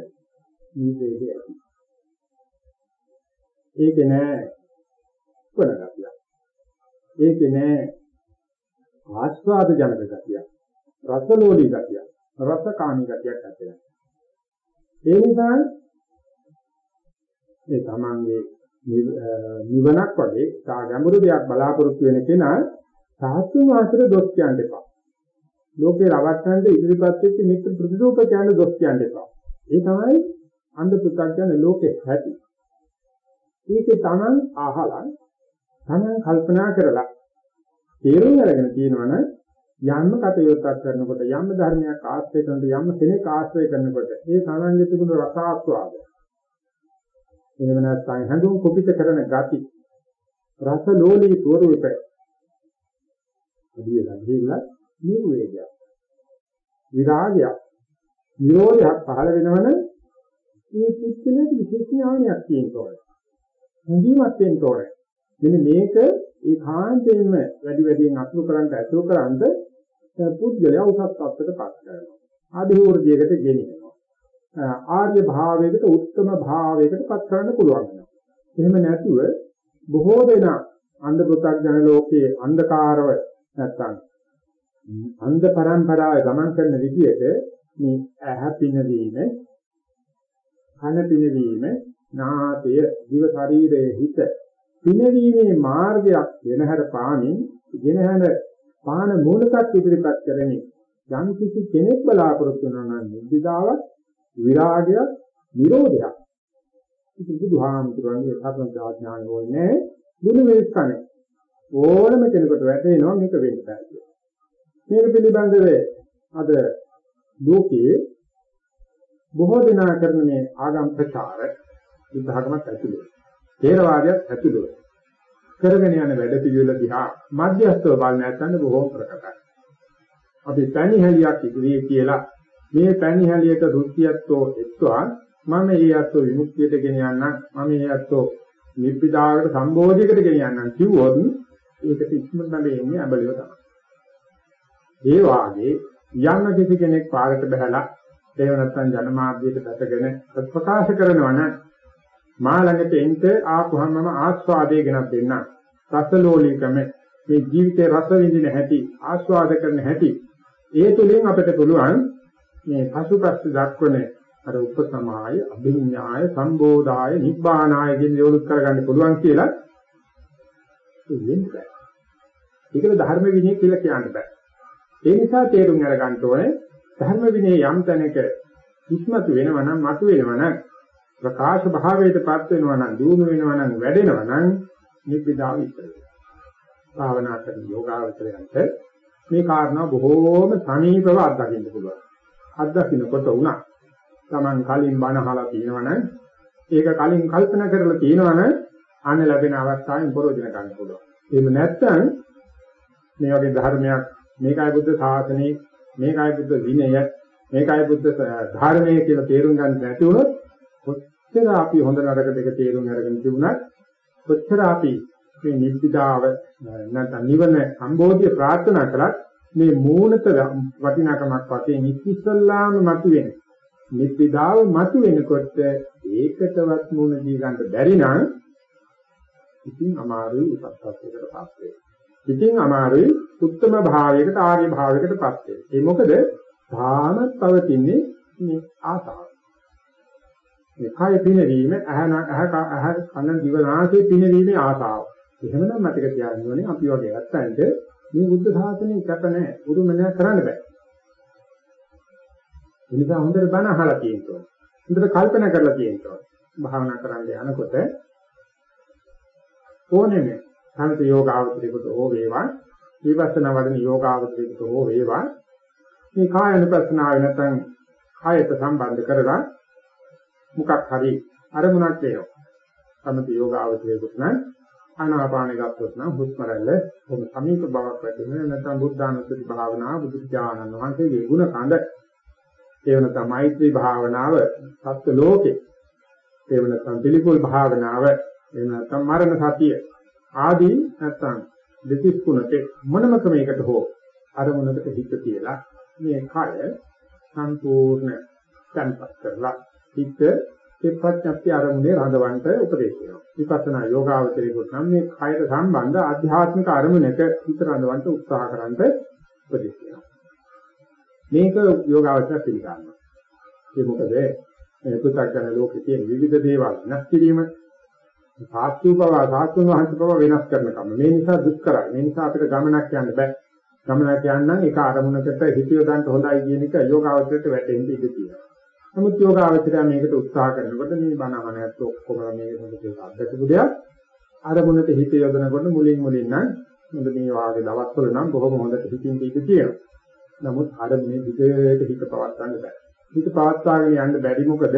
මේ දෙය ඇති? ඒකේ නෑ කොනගතිය ඒකේ නෑ ආස්වාද ජනක ගතිය රසලෝලී ගතිය රසකාමී ගතියක් ඇත්තේ ඒ නිසා ඒ තමන්ගේ නිවනක් වගේ තා ගැඹුරු දෙයක් බලාපොරොත්තු වෙන කෙනා සාස්තුන් වාසර දොස් කියන්න එපා. ලෝකේ රවට්ටන්න ඉදිරිපත් වෙච්ච මිත්‍ර ප්‍රතිරූප කියන දොස් කියන්න එපා. ඒ තමයි අන්ධ පුතග්ජන ලෝකේ ඇති. ඒකේ Taman අහලා Taman කල්පනා කරලා තේරුම් අරගෙන තියෙනවනම් යම්ම කටයුත්තක් කරනකොට යම් ධර්මයක් ආශ්‍රය කරනකොට යම් කෙනෙක් ආශ්‍රය කරනකොට ඒ Tamanගේ තිබුණු රසාස්වාද එහෙම නැත්නම් හඳුන් කුපිත කරන gati රස ලෝලී ස්වරූප අදියලා ගිහිල්ලා නිර්වේදය විරාගය නිරෝධයක් පහළ වෙනවනම් මේ පිටිනේ විශේෂ ඥානයක් තියෙනවා මුදීවත් වෙන්න ඕනේ. මෙන්න මේක ඒකාන්තයෙන්ම වැඩි වැඩියෙන් අතුරු කරන්ට අතුරු කරන්ට පුද්ගලයා උසස් ත්‍ත්වයකට පත් කරනවා. ආධිවර්ජයකට ගෙනියනවා. ආර්ය භාවයකට උත්තම භාවයකට පත් කරන්න පුළුවන්. එහෙම නැතුව බොහෝ දෙනා අන්ධ පුතග්ජන ලෝකයේ අන්ධකාරව නැත්තම් අන්ධ પરම්පරාවේ ගමන් කරන විදිහට මේ ඇහැ පිනවීම කන පිනවීම නාසය, දිව ශරීරයේ හිත පිනවීමේ මාර්ගයක් වෙනහැර පාමින් ගෙනහැර පාන මූලකත් ඉදිරිපත් කරමින් යම් කිසි කෙනෙක් බලාපොරොත්තු වෙනවා නම් නිදිදාවක්, විරාගයක්, නිරෝධයක්. ඉතින් බුදුහාමුදුරන්ගේ සත්‍ය ඥාන ඕනේ බුදු වේස්කනේ ඕනම කෙනෙකුට වැටෙනවා මේක වෙන්න බෑ මේක පිළිබඳව අද ලෝකයේ බොහෝ දෙනා කරන මේ ආගම් ප්‍රචාර බුද්ධ ධර්මයක් ඇතුළේ. තේරවාදයක් ඇතුළේ. කරගෙන යන වැඩ පිළිවෙල දිහා මධ්‍යස්ථව බලන නැත්නම් බොහෝම ප්‍රකටයි. අපි පැණිහැලියක් ඉදිරියේ කියලා මේ පැණිහැලියට රුචියත්ෝ එක්වා මම ඒ අත්ෝ විමුක්තියට ගෙන යන්නම් මම ඒ අත්ෝ නිබ්බිදාකට සම්බෝධියකට ගෙන යන්නම් කිව්වොත් ඒකට ඉක්මනට වෙන්නේ අබලිය තමයි. ඒ වාගේ යම් කිසි කෙනෙක් පාරට බහැලා එහෙම නැත්නම් ජනමාධ්‍යයට දැකගෙන ප්‍රකාශ කරනවා නම් මා ළඟට එන්න ආපුහම මම ආස්වාදයේ ගෙනත් දෙන්නම්. රසලෝලීකම මේ ජීවිතේ රස විඳින හැටි ආස්වාද කරන හැටි ඒ තුලින් අපිට පුළුවන් මේ පසුපස්ස දක්වන අර උපසමාය අභිඥාය සම්බෝධාය නිබ්බානාය කියන දේ කරගන්න පුළුවන් කියලා වෙන්නේ. ඒකද ධර්ම විනය කියලා කියන්න බෑ. ඒ නිසා තේරුම් අරගන්න ඕනේ ධර්ම විනය යම් තැනක ඉස්මතු වෙනවා නම් මතු වෙනවා නම් ප්‍රකාශ භාවයටපත් වෙනවා නම් දිනු වෙනවා නම් වැඩෙනවා නම් නිබ්බිදාව ඉස්සර භාවනා කරන යෝගාවචරයන්ට මේ කාරණා බොහෝම සමීපව අත්දකින්න පුළුවන්. අත්දකින්නකොට උනා Taman කලින් බණ අහලා තියෙනවනම් ඒක කලින් කල්පනා කරලා තියෙනවනම් අන්න ලැබෙන අවස්ථාවෙන් ප්‍රයෝජන ගන්න පුළුවන්. එහෙම නැත්නම් මේ වගේ ධර්මයක් මේකයි බුද්ධ ශාසනය මේකයි බුද්ධ විනය මේකයි බුද්ධ ධර්මයේ කියලා තේරුම් ගන්න නැති වුණොත් කොච්චර අපි හොඳ නරක දෙක තේරුම් අරගෙන තිබුණත් කොච්චර අපි මේ නිබ්බිදාව නැත්නම් නිවන සම්බෝධිය ප්‍රාර්ථනා කළත් මේ මූණත වටිනාකමක් වශයෙන් ඉස්සල්ලාම මතුවෙන නිබ්බිදාව මතුවෙනකොට ඒකටවත් මූණ දී ගන්න බැරි නම් ඉතින් අමාරුයි උපස්සත්යකට පත් වෙනවා. ඉතින් අමාරුයි උත්තම භාවයකට ආර්ය භාවයකට පත් වෙනවා. ඒ මොකද ධාමත් පවතින්නේ මේ ආසාව. මේ කය පිනවීම ඇහන ඇහ කන දිව නාසය පිනවීමේ ආසාව. එහෙමනම් මතක තියාගන්න ඕනේ අපි වගේ ඇත්තන්ට මේ බුද්ධ ශාසනය කැප නැහැ. උරුම නැහැ කරන්න බෑ. ඒ නිසා හොඳට බණ අහලා තියෙනවා. හොඳට කල්පනා කරලා තියෙනවා. භාවනා කරන්න යනකොට ඕනෙම සම්ප යෝගාවචරයකට හෝ වේවා විපස්සනා වඩන යෝගාවචරයකට හෝ වේවා මේ කාය අනුපස්සනාව නැත්නම් කායයට සම්බන්ධ කරලා මුකක් හරි අරමුණක් වෙනවා. සම්ප යෝගාවචරයකට නම් ආනාපානෙ ගත්තොත් නම් හුස්ම රැල්ල කොහොම සමීප බවක් වැඩිම නැත්නම් බුද්ධානුස්සති භාවනාව බුදු ඥානන් වහන්සේගේ ගුණ කඳ. ඒ වෙනතම මෛත්‍රී භාවනාව සත්‍ය ලෝකේ. ඒ වෙනතම පිළිකුල් භාවනාව. ඒ නැත්නම් මරණ සතිය. ආදී නැත්නම් දෙතිස් කුණකේ මොනම ක්‍රමයකට හෝ අරමුණකට හිත තියලා මේ කය සම්පූර්ණ තන්පත් කරලා හිත එපත්‍යප්ති අරමුණේ රඳවන්නට උපදේශ වෙනවා. විපස්සනා යෝගාවචරයේකොට නම් මේ කයට සම්බන්ධ ආධ්‍යාත්මික අරමුණක හිත රඳවන්නට උත්සාහ කරන්නට උපදේශ වෙනවා. මේක යෝගාවචර පිළිගන්නවා. ඒ මොකද මේ පුතග්ජන ලෝකයේ තියෙන විවිධ දේවල් නැස් කිරීම සාස්තු බව සාස්තුන් වහන්සේ බව වෙනස් කරන කම. මේ නිසා දුෂ්කරයි. මේ නිසා අපිට ගමනක් යන්න බෑ. ගමනක් යන්න ඒක අරමුණකට හිත යොදන්න හොඳයි කියන එක යෝගාවචරයට වැටෙන්න ඉඩ තියෙනවා. නමුත් යෝගාවචරය මේකට උත්සාහ කරනකොට මේ බණහන ඇත්ත ඔක්කොම මේක මොකද අද්දකපු දෙයක්. අරමුණට හිත යොදනකොට මුලින් මුලින් නම් මොකද මේ වාගේ දවස්වල නම් බොහොම හොඳට හිතින් ඉඳී තියෙනවා. නමුත් අරමුණේ දිගට හිත පවත්වන්න බෑ. හිත පවත්වාගෙන යන්න බැරි මොකද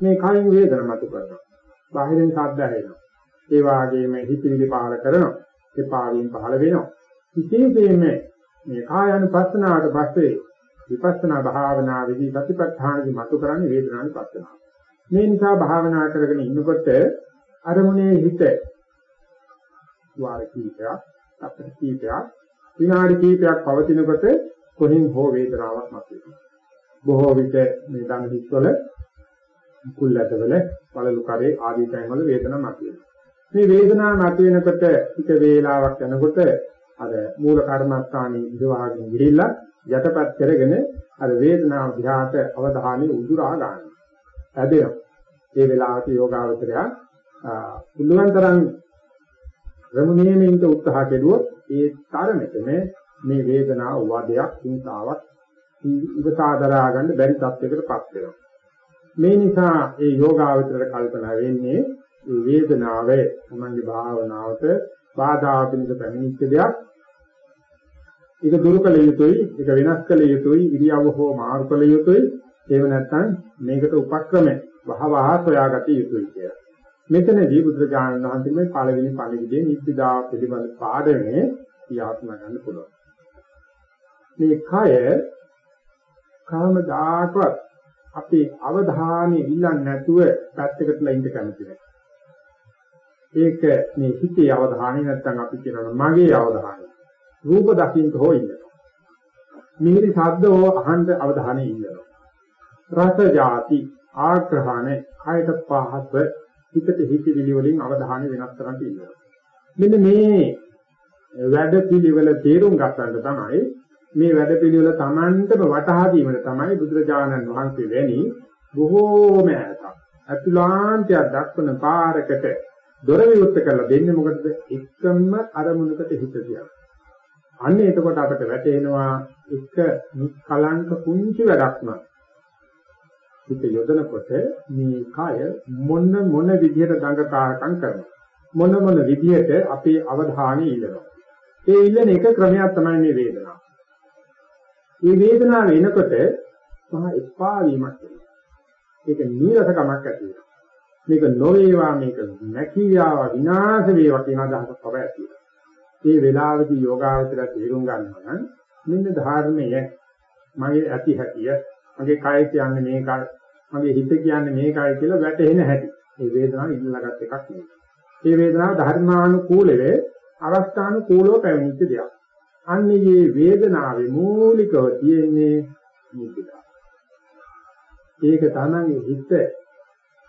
මේ කයින් වේදන මතු කරනවා. බාහිරින් ශබ්ද ඇහෙනවා. ඒ වාගේම හිතවිලි පහල කරනවා. එපා වීම පහල වෙනවා. විශේෂයෙන්ම මේ කායानुපස්සනාවට පස්සේ විපස්සනා භාවනාවේදී සතිපට්ඨානදි මතු කරන්නේ වේදනානුපස්සනාව. මේ නිසා භාවනා කරගෙන ඉන්නකොට අරමුණේ හිත වාර කීපයක්, අපේ කීපයක්, විනාඩි කීපයක් පවතිනකොට කොහෙන් හෝ වේදනාවක් මතුවෙනවා. බොහෝ විට මේ දන හිස්වල කුල්ලතවල වලලු කරේ ආදී තැන්වල වේදනාවක් මතුවෙනවා. මේ වේදනාව මතුවෙනකොට ටික වේලාවක් යනකොට අර මූල කර්මස්ථානයේ ඉඳවාගෙන ගිහිල්ලා යටපත් කරගෙන අර වේදනාව දිහාට අවධානය උදුරා ගන්නවා. ඇදෙනවා. ඒ වෙලාවට යෝගාවචරය පුළුවන් තරම් රමුණේමින්ට උත්සාහ කෙරුවොත් ඒ තරමටම මේ වේදනාව වදයක් හිංසාවක් ඉවසා දරා ගන්න බැරි තත්යකටපත් වෙනවා. මේ නිසා ඒ යෝගාවචරයට කල්පනා වෙන්නේ මේ වේදනාවේ තමන්ගේ භාවනාවට බාධා පිණිස පැමිණිච්ච දෙයක්. ඒක දුරු කළ යුතුයි, ඒක වෙනස් කළ යුතුයි, ඉරියව්ව හෝ මාරු කළ යුතුයි. ඒව නැත්නම් මේකට උපක්‍රම වහවහ සොයාගත යුතුයි කියලා. මෙතනදී බුදුරජාණන් වහන්සේ මේ පළවෙනි පණිවිඩයේ නිබ්බිදා පිළිබඳ පාඩමේ ක්‍රියාත්මක ගන්න පුළුවන්. මේ කය කාමදාකවත් අපේ අවධානය ඉල්ලන්නේ නැතුව පැත්තකටලා ඉඳ කැමති නැහැ. ඒක මේ හිතේ අවධානය නැත්නම් අපි කියනවා මගේ අවධානය. රූප දකින්න හෝ ඉන්නවා. මිහිරි ශබ්ද හෝ අහන්න අවධානය ඉන්නවා. රස ಜಾති ආග්‍රහණ කායත පහස්ව හිතට හිතවිලි වලින් අවධානය වෙනස් කරන්න ඉන්නවා. මෙන්න මේ වැඩ පිළිවෙල තේරුම් ගන්නට තමයි මේ වැඩ පිළිවෙල Tamanටම වටහා දීමට තමයි බුදුරජාණන් වහන්සේ වැනි බොහෝම ඈතක් අතුලාන්තයක් දක්වන පාරකට දොර විවෘත කරලා දෙන්නේ මොකටද එකම අරමුණකට හිත තියන්න. අන්න එතකොට අපිට වැටෙනවා එක කලංක කුංචි වැඩක් නෑ. හිත යොදනකොට මේ කය මොන මොන විදිහට දඟකාරකම් කරනවා. මොන මොන විදිහට අපේ අවධානය ඉල්ලනවා. ඒ ඉල්ලන එක ක්‍රමයක් තමයි මේ වේදනාව. මේ වේදනාව එනකොට මහා එපා වීමක් වෙනවා. ඒක නීරසකමක් ඇති වෙනවා. මේක නොවේවා මේක නැකියාව විනාශ වේවා කියන අදහසක් පව ඇති වෙනවා. මේ වෙලාවේදී යෝගාවචර තේරුම් ගන්නවා නම් මෙන්න ධර්මය මගේ ඇති හැටිය මගේ කය කියන්නේ මේකයි මගේ හිත කියන්නේ මේකයි කියලා වැටහෙන හැටි. මේ වේදනාව ඉල්ලගත් එකක් නෙවෙයි. මේ වේදනාව ධර්මානුකූලව අවස්ථානුකූලව පැමිණිච්ච දෙයක්. අන්නේ මේ වේදනාවේ මූලිකව තියෙන්නේ නිබ්බිදා. ඒක තමයි හිත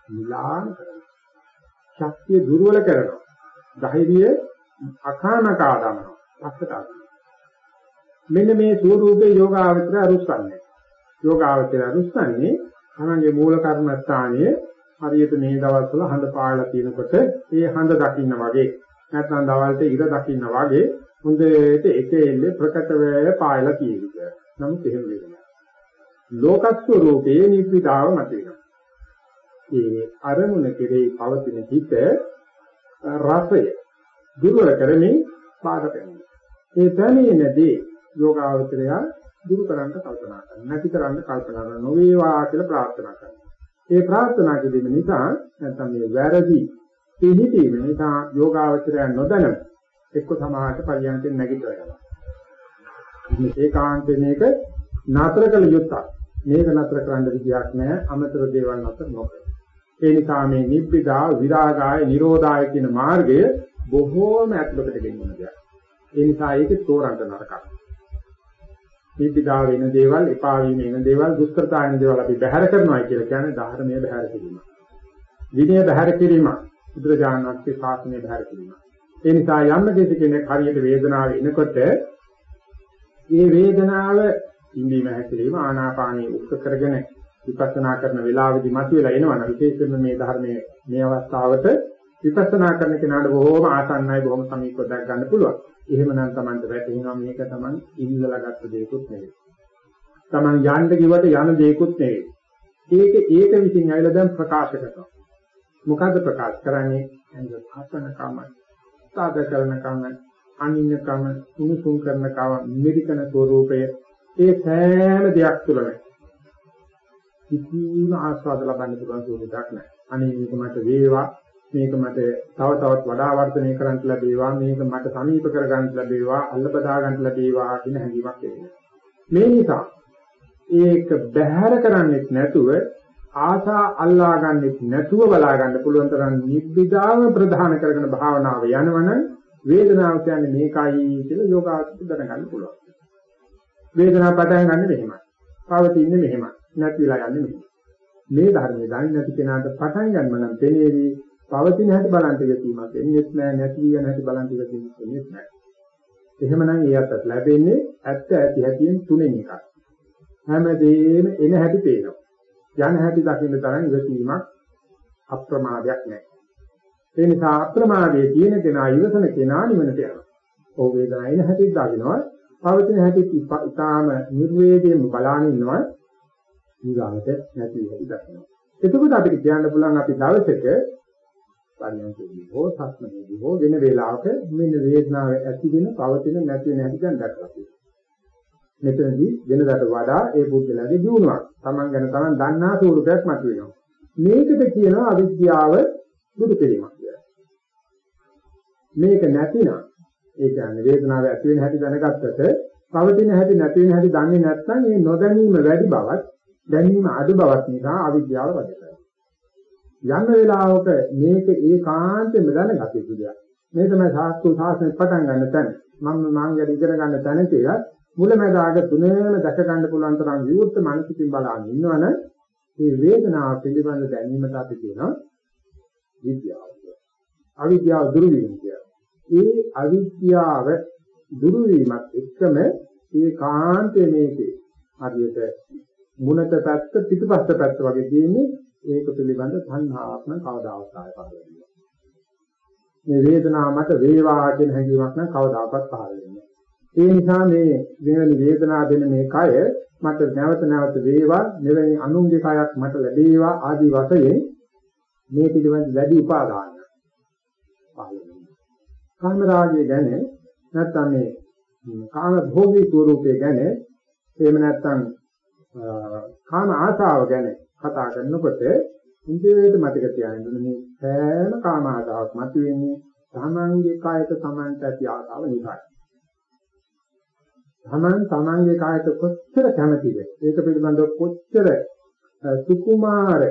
මිලාන කරනවා. ශක්තිය දුර්වල කරනවා. ධෛර්යය අකානකා දමනවා. පස්සට අදිනවා. මෙන්න මේ ස්වરૂපේ යෝගාවචර අරුස්සන්නේ. යෝගාවචර අරුස්සන්නේ තමන්ගේ මූල කර්මස්ථානයේ හරියට මේ දවස්වල හඳ පායලා තියෙනකොට ඒ හඳ දකින්න වගේ නැත්නම් දවල්ට ඉර දකින්න වගේ හොඳට එක එල්ලේ ප්‍රකට වේ පායලා තියෙනවා. නමුත් එහෙම වෙන්නේ ලෝකස්වරූපේ නිප්පිතාව මත වෙනවා. ඒ අරමුණ කෙරෙහි පවතින හිත රසය දුර්වල කරමින් බාධා කරනවා. ඒ පැමිණෙනදී යෝගාවචරය දුරු කරන්න කල්පනා කරනවා. නැති කරන්න කල්පනා කරනවා. නොවේවා කියලා ප්‍රාර්ථනා කරනවා. ඒ ප්‍රාර්ථනා කිරීම නිසා නැත්නම් මේ වැරදි පිළිහිදීම නිසා යෝගාවචරය නොදැන එක්ක සමාහට පරියන්තෙන් නැගිටලා යනවා. ඉතින් ඒකාන්තයෙන් මේක නතර කළ යුත්තක්. මේක නතර කරන්න විදියක් නැහැ. අමතර දේවල් නතර නොකර. ඒ නිසා මේ නිබ්බිදා විරාගාය නිරෝධාය කියන මාර්ගය බොහෝම ඇතුළතට ගෙනියන දෙයක්. ඒ නිසා ඒක තෝරන්න නරකයි. නිබ්බිදා වෙන දේවල්, එපා වීම වෙන දේවල්, දුෂ්කරතා වෙන දේවල් අපි බැහැර කරනවා කියලා කියන්නේ ධර්මයේ බැහැර කිරීම. විනය බැහැර කිරීම. බුදුරජාණන් වහන්සේ ශාසනය බැහැර කිරීම. ඒ නිසා යම් කෙනෙක් හරියට වේදනාව එනකොට ඒ වේදනාව ඉන්දීම හැකිරීම ආනාපානිය උක්ක කරගෙන විපස්සනා කරන වෙලාවෙදි මතුවලා එනවනම් විශේෂයෙන්ම මේ ධර්මයේ මේ අවස්ථාවට විපස්සනා කරන කෙනාට බොහෝම ආසන්නයි බොහොම සමීපව දැක් ගන්න පුළුවන්. එහෙමනම් Tamanට වැටහෙනවා මේක Taman ඉල්ලලා ගත්ත දෙයක්ුත් නෙවෙයි. Taman යන්න කිව්වට යන දෙයක්ුත් නෙවෙයි. ඒක ඒක විසින් ඇවිල්ලා දැන් ප්‍රකාශ කරනවා. මොකද්ද ප්‍රකාශ කරන්නේ? අංග හතන කම, සාද කරන කම, අනින්න කම, උණුසුම් කරන කම, මෙරිකන ස්වરૂපය ඒ සෑම දෙයක් තුළම කිසිම ආස්වාද ලබන්න පුළුවන් ස්වරූපයක් නැහැ. අනේ මේක මට වේවා මේක මට තව තවත් වඩා වර්ධනය කරන්න ලැබේවා මේක මට සමීප කර ගන්න ලැබේවා අල්ල බදා ගන්න ලැබේවා කියන හැඟීමක් එන්නේ. මේ නිසා ඒක බැහැර කරන්නේත් නැතුව ආසා අල්ලා ගන්නෙත් නැතුව බලා ගන්න පුළුවන් තරම් නිබ්බිදාව ප්‍රධාන කරගෙන භාවනාව යනවනම් වේදනාව කියන්නේ මේකයි කියලා යෝගාවචිත දැනගන්න පුළුවන්. වේදනාව පටන් ගන්න මෙහෙමයි. පවතින්නේ මෙහෙමයි. නැති වෙලා යන්නේ මෙහෙමයි. මේ ධර්මයේ දන්නේ නැති කෙනාට පටන් ගන්න නම් තේනේවි පවතින හැටි බලන් ටික කීමක් එන්නේත් නැහැ නැති වෙන හැටි බලන් ටික කීමක් එන්නේත් නැහැ. එහෙමනම් ඒ අතට ලැබෙන්නේ ඇත්ත ඇති හැටියෙන් තුනෙන් එකක්. හැමදේම එන හැටි පේනවා. යන හැටි දකින්න තරම් ඉවසීමක් අප්‍රමාදයක් නැහැ. ඒ නිසා අප්‍රමාදයේ තියෙන කෙනා ඉවසන කෙනා නිවනට යනවා. ඕ වේදනාව එන හැටි දකින්නවා. පවතින හැටි ඉතාම නිර්වේදයෙන් බලාගෙන ඉන්නවා. ඊගාවට නැති වෙයි දකින්නවා. එතකොට අපිට කියන්න පුළුවන් අපි දවසක පරියන්කේදී හෝ සක්මනේදී හෝ වෙන වේලාවක මෙන්න වේදනාව ඇති වෙන පවතින නැති වෙන හැටි දැන් දැක්කා කියලා. මෙතනදී වෙනදාට වඩා ඒ බුද්ධලාගේ දිනුවක්. Taman ගැන Taman දන්නා ස්වරූපයක් මතුවෙනවා. මේකට කියනවා අවිද්‍යාව දුරු කිරීමක් කියලා. මේක නැතිනම් ඒ කියන්නේ වේදනාව ඇති වෙන හැටි දැනගත්තට පවතින හැටි නැති වෙන හැටි දන්නේ නැත්නම් මේ නොදැනීම වැඩි බවත් දැනීම අඩු බවත් නිසා අවිද්‍යාව වැඩි යම් වෙලාවක මේක ඒකාන්තයෙන්ම දැනගත යුතු දෙයක්. මේ තමයි සාස්ත්‍ව ශාස්ත්‍රය පටන් ගන්න තැන. මම මාංගය ඉගෙන ගන්න තැන කියලා මුලැමැදාග තුනේම දැක ගන්න පුළුවන් තරම් විවෘත මනසකින් බලන්න ඉන්නවනම් මේ වේදනාව පිළිබඳ දැනීමට අපි කියනවා විද්‍යාව කියලා. අවිද්‍යාව දුරු වීම කියලා. ඒ අවිද්‍යාව දුරු වීමත් එක්කම ඒකාන්තයේ මේකේ හරියට මුණත පැත්ත පිටුපස්ස පැත්ත වගේ තියෙන්නේ ඒක පිළිබඳ සංහාවක් නම් කවදාවත් ආය පහළ වෙන්නේ මේ වේදනාව මත වේවා කියන හැඟීමක් නම් කවදාකවත් පහළ වෙන්නේ ඒ නිසා මේ මෙවැනි වේදනාව දෙන මේ කය මට නැවත නැවත වේවා මෙවැනි අනුන්ගේ කයක් මට ලැබේවා ආදී වශයෙන් මේ පිළිබඳ වැඩි උපාදාන පහළ වෙනවා කාම රාගය ගැන නැත්නම් මේ කාම භෝගී ස්වરૂපය ගැන එහෙම නැත්නම් කාම ආශාව ගැන කතා කරනකොට ඉන්ද්‍රියට මතක තියාගන්න මේ සෑම කාම ආශාවක් මතුවෙන්නේ තමන්ගේ කායත තමන්ට ඇති ආශාව නිසායි. තමන් තමන්ගේ කායත කොච්චර කැමතිද ඒක පිළිබඳව කොච්චර සුකුමාර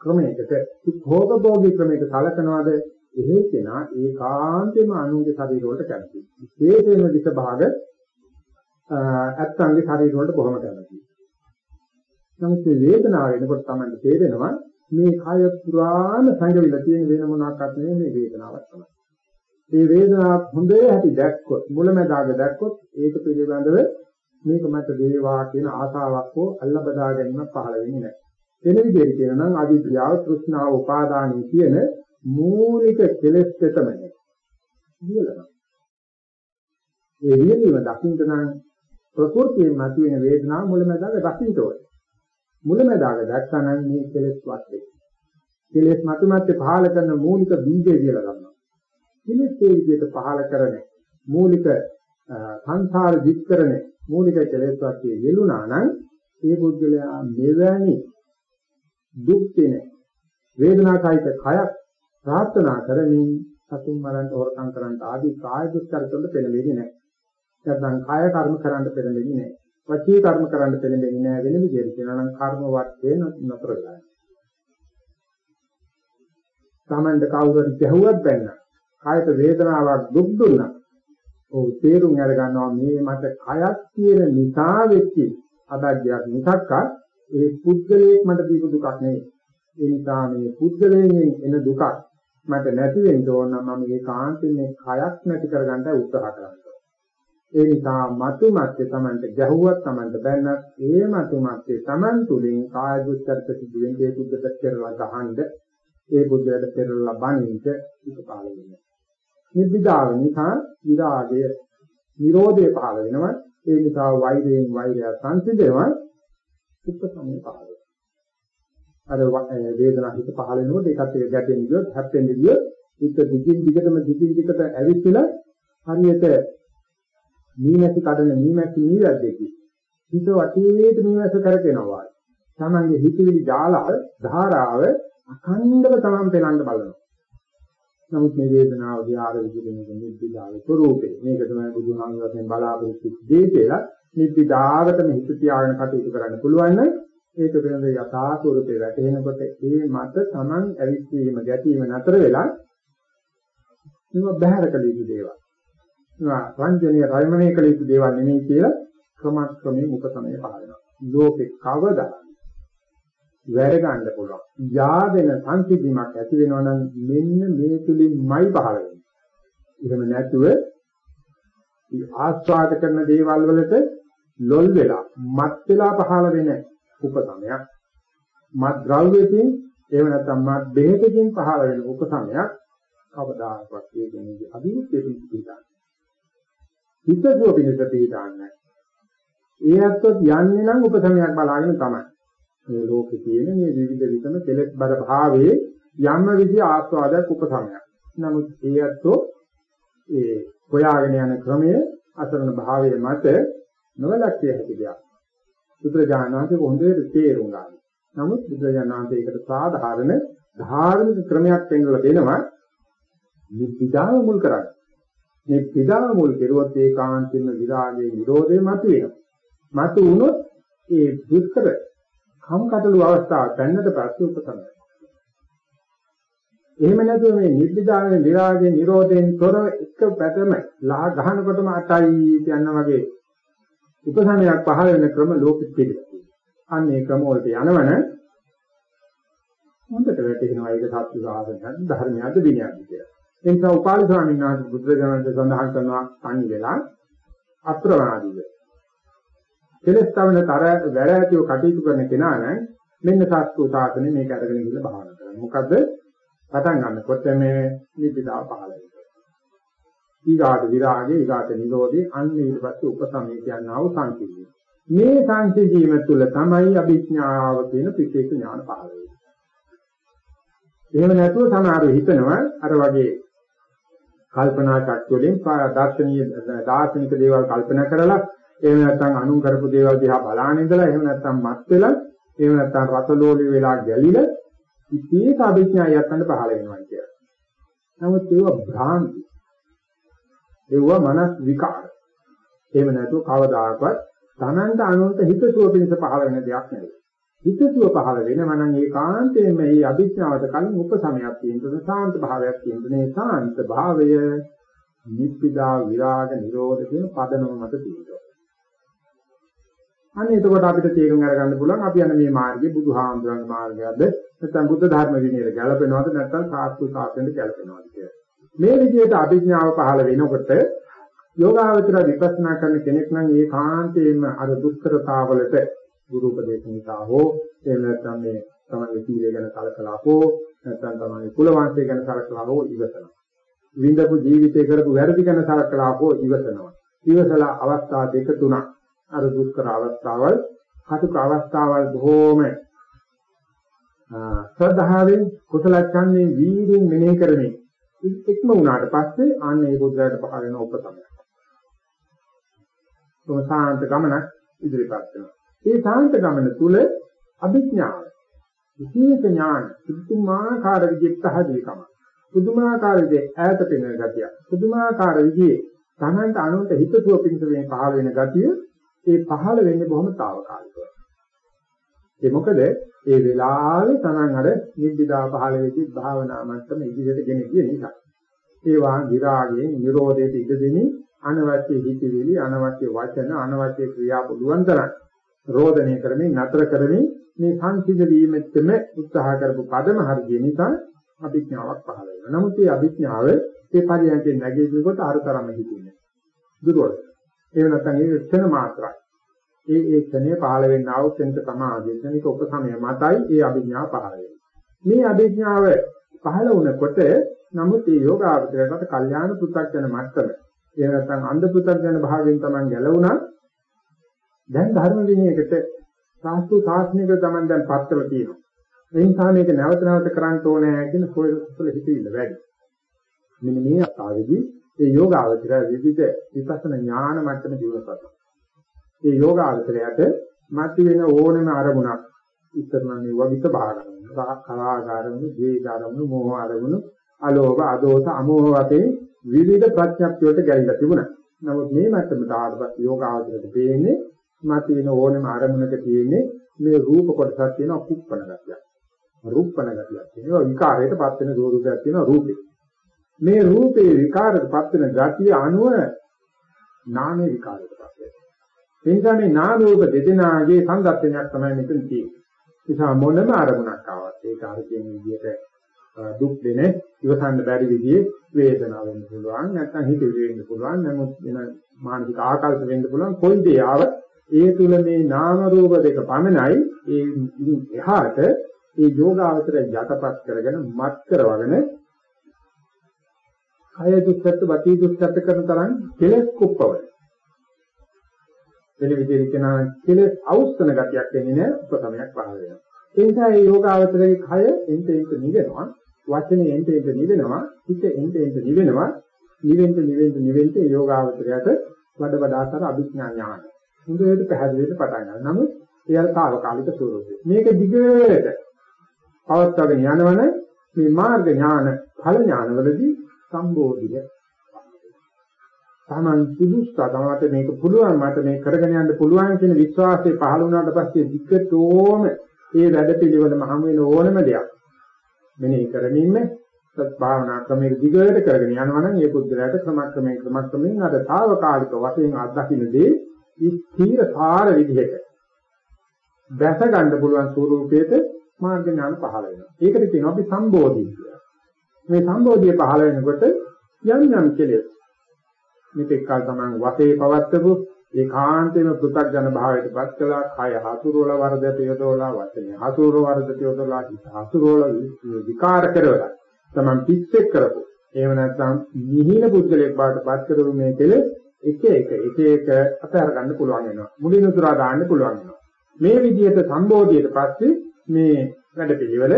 ක්‍රමයකට භෝගභෝගී ක්‍රමයකට සලකනවාද එහෙ කෙනා ඒකාන්තයෙන්ම අනුන්ගේ ශරීර වලට කැමතියි. විශේෂයෙන්ම විස භාග ඇත්තන්ගේ ශරීර වලට බොහොම කැමතියි. නමුත් මේ වේදනාව එනකොට තමයි තේරෙනවා මේ කය පුරාම සංගවිලා තියෙන වෙන මොනවාක්වත් නෙවෙයි මේ වේදනාවක් තමයි. මේ වේදනාව හොඳේ හැටි දැක්කොත් මුලැමැදාග දැක්කොත් ඒක පිළිබඳව මේක මත දේවා කියන ආසාවක් හෝ අල්ලබදා ගැනීමක් පහළ වෙන්නේ නැහැ. වෙන විදිහට කියනවා නම් අවිද්‍යාව, තෘෂ්ණාව, උපාදානයි කියන මූලික කෙලෙස් දෙතමයි. කියනවා. ඒ විදිහම දකින්න නම් ප්‍රකෘතියෙන් මතුවෙන වේදනාව මුලැමැදාග දකින්න ඕනේ. මුලැමැදාග දැක්කනම් මේ කෙලෙස් වත් කෙලෙස් මතුමැත්තේ පහළ කරන මූලික බීජය කියලා ගන්නවා. කෙලෙස් ඒ විදිහට පහළ කරන මූලික සංසාර දික්කරන මූලික කෙලෙස් වාක්‍යය යෙලුණා නම් ඒ බුද්ධලයා මෙවැනි දුක් වෙන වේදනාකායික කයක් ප්‍රාර්ථනා කරමින් සතුන් මරන්න හොරකම් කරන්න ආදී කාය දුස්තරවල පෙළෙන්නේ නැහැ. නැත්නම් කාය කර්ම කරන්න පෙළෙන්නේ නැහැ. වචී කර්ම කරන්න පෙළෙන්නේ නැහැ වෙන විදිහට කියනවා නම් කර්ම වර්ගය නතර වෙලා. තමන්ට කවුරුහරි ගැහුවත් බැන්න. කායත වේදනාවක් දුක් දුන්නා. ඔව් තේරුම් අර ගන්නවා මේ මට කයක් තියෙන නිසා වෙච්ච අබද්ධයක් මිසක්ක ඒ පුද්ගලයෙක් මට දීපු දුකක් නෙවෙයි. ඒ නිසා මේ පුද්ගලයෙන් එන දුකක් මට නැති වෙන්න ඕන නම් මම මේ කාන්තෙන් මේ කයක් නැති කරගන්න උත්සාහ කරනවා. ඒ නිසා මතු මැත්තේ Tamanට ගැහුවත් Tamanට බැන්නත් ඒ මතු මැත්තේ Taman තුලින් කාය දුස්තරක සිදුවෙන ඒ බුද්ධ පෙරලා ගහනද ඒ බුද්ධයට පෙරලා බණින්ද උපකාර වෙනවා. නිබ්බිදාව නිසා විරාගය නිරෝධය පහළ වෙනවා. ඒ නිසා වෛරයෙන් වෛරය සංසිඳෙනවා. උපසමය පහළ වෙනවා. අර වේදනා හිත පහළ වෙනකොට ඒකත් එක ගැටෙන්න ගියොත් හැප්පෙන්න ගියොත් හිත දිගින් දිගටම දිගින් දිගට ඇවිස්සලා හරියට මීමැසි කඩන මීමැසි නීරද්දෙකි. හිත වටේට මීමැස කරකිනවා. තමන්ගේ හිතවිලි ජාලාව ධාරාව අඛණ්ඩව තමන් පෙළන්න බලනවා. නමුත් මේ වේදනාව විහාර විදිහේ නිබ්බිදාවේ ස්වરૂපේ මේක තමයි බුදුහාමුදුරුවෝ බලාපොරොත්තු දෙය කියලා නිබ්බිදාවටම හිත තියාගෙන කටයුතු කරන්න පුළුවන් නම් ඒක වෙනද යථා ස්වરૂපේ වැටෙනකොට ඒ මත Taman ඇවිස්සීම ගැටීම නතර වෙලා මේවා බහැර කළ යුතු දේවල්. මේවා රංජනීය රයමණය කළ යුතු දේවල් නෙමෙයි කියලා ක්‍රමක්‍රමයෙන් උපසමය පහළ වෙනවා. ලෝකේ කවදා වැඩ ගන්න පුළුවන්. යාදෙන සංසිද්ධිමක් ඇති වෙනවා නම් මෙන්න මේ තුලින්මයි පහළ වෙන්නේ. එහෙම නැතුව ආස්වාද කරන දේවල් වලට ලොල් වෙලා මත් වෙලා පහළ වෙන උපසමයක් මත් ද්‍රව්‍යයෙන් එහෙම නැත්නම් මත් බෙහෙතකින් පහළ වෙන උපසමයක් කවදාකවත් කියන්නේ අභිමුඛයේ පිටිදාන. හිතසුව පිණිස පිටිදාන්නේ. ඒ ඇත්තොත් යන්නේ නම් උපසමයක් බලාගෙන තමයි. මේ ලෝකේ තියෙන මේ විවිධ විතම කෙලෙස් බර භාවයේ යම් විදි ආස්වාදයක් උපසමයක්. නමුත් ඒ ඇත්තෝ ඒ හොයාගෙන යන ක්‍රමයේ අසරණ භාවයේ මත නොවලක්ිය හැකි දෙයක්. බුදුරජාණන්සේ හොඳට තේරුම් ගන්න. නමුත් බුදුරජාණන්සේ ඒකට සාධාරණ ධාර්මික ක්‍රමයක් පෙන්වලා දෙනවා. මේ පිටාව මුල් කරන්නේ. මේ පිටාව මුල් කෙරුවොත් ඒකාන්තින්ම විරාගයේ නිරෝධය මත වෙනවා. මත වුණොත් ඒ දුෂ්කර කම්කටොළු අවස්ථාව දැන්නට පස්සේ උපසමයි. එහෙම නැතුව මේ නිබ්බිදානේ විරාගයේ නිරෝධයෙන් තොරව එක පැතම ලා ගහනකොටම අටයි කියන වගේ උපසමයක් පහළ වෙන ක්‍රම ලෝකෙත් පිළිගන්නවා. අන්න ඒ ක්‍රම වලට යනවන හොඳට වැටෙනවා ඒක සත්‍ය සාධනයක් ධර්මයක්ද විනයක්ද කියලා. ඒ නිසා උපාලි ස්වාමීන් වහන්සේ බුදුරජාණන් සඳහන් කරනවා අනි වෙලා අප්‍රමාදීව කෙලස් තවන තර වැර ඇතිව කටයුතු කරන කෙනා නම් මෙන්න සාස්තු සාසනේ මේක අරගෙන ඉන්න භාවනා කරනවා. මොකද පටන් ගන්නකොට මේ නිබ්බිදාව පහළ වෙනවා. ඊගාට විරාගේ ඊගාට නිරෝධේ අන්න ඊට පස්සේ උපසමයේ කියනවා සංකීර්ණය. මේ සංකීර්ණීම තුළ තමයි අභිඥාව කියන පිටේක ඥාන පහළ වෙන්නේ. එහෙම නැතුව සමහරව හිතනවා අර වගේ කල්පනා ශක්තිය වලින් දාර්ශනික දාර්ශනික දේවල් කල්පනා කරලා එහෙම නැත්නම් අනුන් කරපු දේවල් දිහා බලාගෙන ඉඳලා එහෙම නැත්නම් මත් වෙලා එහෙම නැත්නම් රසලෝලි වෙලා ගැලිලා ඉතීක අභිඥා යත්තන්ට පහළ වෙනවා කියලා. නමුත් ඒවා භ්‍රාන්ති. ඒවා මනස් විකාර. එහෙම නැතුව කවදාකවත් තනන්ට අනුන්ට හිතසුව පිණිස පහළ වෙන දෙයක් නෙවෙයි. හිතසුව පහළ වෙනවා නම් ඒකාන්තයෙන්ම මේ අභිඥාවට කලින් උපසමයක් තියෙනවා සාන්ත භාවයක් තියෙනවා මේ සාන්ත භාවය නිප්පිදා විරාග නිරෝධ කියන පදනම මත තියෙනවා. අන්න එතකොට අපිට තේරුම් අරගන්න පුළුවන් අපි යන මේ මාර්ගයේ බුදුහාමුදුරන්ගේ මාර්ගයද නැත්නම් බුද්ධ ධර්ම විනයට ගැලපෙනවද නැත්නම් සාස්තු සාසනෙට ගැලපෙනවද කියලා. මේ විදිහට අභිඥාව පහළ වෙනකොට යෝගාවචර විපස්සනා කරන කෙනෙක් නම් ඒකාන්තයෙන්ම අර දුක්ඛතාවලට ගුරු උපදේශ නිසා හෝ එහෙම නැත්නම් මේ තමන්ගේ සීලය ගැන කලකලා හෝ නැත්නම් තමන්ගේ කුල වංශය ගැන කලකලා හෝ ඉවසනවා. විඳපු ජීවිතය කරපු වැරදි ගැන කලකලා හෝ ඉවසනවා. ඉවසලා අවස්ථා දෙක තුනක් අර දුක්කර අවස්ථාවල් කටුක අවස්ථාවල් බොහෝම ශ්‍රද්ධාවෙන් කුසල ඡන්දයෙන් වීර්යෙන් මෙනෙහි කරමින් ඉක්ම වුණාට පස්සේ ආන්න ඒ බුද්ධයාට පහළ වෙන උපසමය. සෝසාන්ත ගමනක් ඉදිරිපත් වෙනවා. ඒ සාන්ත ගමන තුල අභිඥාව විශේෂ ඥාන. පුදුමාකාර විදිහට පහදීකම පුදුමාකාර විදිහේ ඈත පෙනෙන ගතිය. පුදුමාකාර විදිහේ තමන්ට අනුන්ට හිතසුව පිණිසෙන් පහළ වෙන ගතිය ඒ පහළ වෙන්නේ බොහොම తాවකාලිකව. ඒ මොකද ඒ වෙලාවේ තමන් අර නිබ්බිදා පහළ වෙච්ච භාවනා මට්ටම ඉදිරියට ගෙන ගිය නිසා. ඒ වාන් විරාගයෙන් නිරෝධයට ඉඩ දෙමින් අනවශ්‍ය හිතවිලි අනවශ්‍ය වචන අනවශ්‍ය ක්‍රියා පුළුවන් තරම් රෝධනය කරමින් නතර කරමින් මේ සංසිඳ වීමෙත්ම උත්සාහ කරපු පදම හරිය නිසා අභිඥාවක් පහළ වෙනවා. නමුත් මේ අභිඥාව ඒ පරියන්කේ නැගෙනකොට අරතරම හිතෙන්නේ. දුරවල. ඒ නැත්නම් ඒ ක්ෂණ මාත්‍රයි. ඒ ඒ ක්ෂණේ පහළ වෙන්නා වූ කෙනෙක් තමයි ක්ෂණික උපසමය මතයි ඒ අභිඥාව පහළ වෙන්නේ. මේ අභිඥාව පහළ වුණකොට නමුත් මේ යෝගාවචරයට කල්යාණ පු탁ජන මට්ටම. ඒ නැත්නම් අන්ධ පු탁ජන භාවයෙන් තමයි ගැලවුණා දැන් ධර්ම විනයකට සාස්තු ශාස්ත්‍රයක තමයි දැන් පත්තල තියෙනවා. ඒ නිසා මේක නැවත නැවත කරන්න ඕනේ කියන කොයි කුසල හිතවිල්ල වැඩි. මෙන්න මේ අවස්ථාවේදී මේ යෝගාවචරය විවිධ විපස්සනා ඥාන මට්ටම දියුණු කරනවා. මේ යෝගාවචරයට මත වෙන ඕනම අරමුණක් ඉතරනම් මේ වගිත බාරගන්න. කලාකාරමුණු, ද්වේෂාරමුණු, මෝහාරමුණු, අලෝභ, අදෝස, අමෝහ වශයෙන් විවිධ ප්‍රඥප්තියට ගැලිලා තිබුණා. නමුත් මේ මට්ටමට ආවපත් යෝගාවචරයට පේන්නේ මත වෙන ඕනම අරමුණක තියෙන්නේ මේ රූප කොටසක් තියෙනවා කුප්පණ ගතියක්. රූපණ ගතියක් තියෙනවා විකාරයටපත් වෙන ස්වරූපයක් තියෙනවා රූපේ. මේ රූපේ විකාරයටපත් වෙන ගතිය අනුව නාමයේ විකාරයටපත් වෙනවා. එනිසා මේ නාම රූප දෙදෙනාගේ සංගතනයක් තමයි මෙතන තියෙන්නේ. නිසා මොනම අරමුණක් ආවත් ඒක අර කියන විදිහට දුක් දෙන ඉවසන්න බැරි විදිහේ වේදනාව වෙන්න පුළුවන් නැත්නම් හිතේ වෙන්න පුළුවන් නමුත් වෙන මානසික ආකල්ප වෙන්න පුළුවන් කොයි දේ ආවත් ඒ තුල මේ නාම රූප දෙක පමණයි ඒ එහාට ඒ යෝගාවචර යටපත් කරගෙන මත් කරවගෙන කය දුක්ඛත් වාචී දුක්ඛත් කරන තරම් කෙලස් කුප්පවල. වෙන විදිහට කියනවා කෙලස් අවුස්සන ගතියක් එන්නේ නැහැ උපසමයක් පහළ වෙනවා. ඒ නිසා මේ යෝගාවචරයේ කය එන්ට එන්ට නිවෙනවා වචනේ එන්ට එන්ට නිවෙනවා හිත එන්ට එන්ට නිවෙනවා නිවෙන්ට නිවෙන්ට නිවෙන්ට යෝගාවචරයට වඩ වඩාතර අභිඥා ඥානයි හොඳට පැහැදිලිවට පටන් ගන්නවා. නමුත් ඒ අර తాවකාලික ස්වරූපය. මේක දිගට පවත්වාගෙන යනවනේ මේ මාර්ග ඥාන ඵල ඥානවලදී සම්බෝධිය. තමන් සුදුස්සා තමට මේක පුළුවන් මට මේක කරගෙන යන්න පුළුවන් කියන විශ්වාසය පහළ වුණාට පස්සේ දිගටම ඒ වැඩ පිළිවෙලම හමු වෙන ඕනම දෙයක් මෙනෙහි කරමින්ම සත් භාවනා ක්‍රමයක දිගට කරගෙන යනවා නම් ඒ පුද්ගලයාට ක්‍රමක්‍රමයෙන් ක්‍රමක්‍රමයෙන් අර తాවකාලික වශයෙන් අත්දකින්නදී ස්ථීර සාර විදිහට දැස ගන්න පුළුවන් ස්වරූපයක මාර්ග ඥාන පහළ වෙනවා. ඒකට කියනවා අපි සම්බෝධි කියලා. මේ සම්බෝධිය පහළ වෙනකොට යම් යම් කෙලෙස් මේක කාල තමයි වශයේ පවත්තපු ඒකාන්තේම පෘථග්ජන භාවයට පත් කළා කය හසුරුවල වර්ධයට යොදවලා වචනේ හසුරුවල වර්ධයට යොදවලා හසුරුවල විකාර කරවලා තමන් පිස්සෙක් කරපො එහෙම නැත්නම් නිහින පුද්ගලයෙක් බවට පත් කරපු මේ කෙලෙස් එක එක එක එක අතහැර ගන්න පුළුවන් වෙනවා. මුලින් උතුරා දාන්න පුළුවන් වෙනවා. මේ විදිහට සම්බෝධියට පස්සේ මේ වැඩපිළිවෙල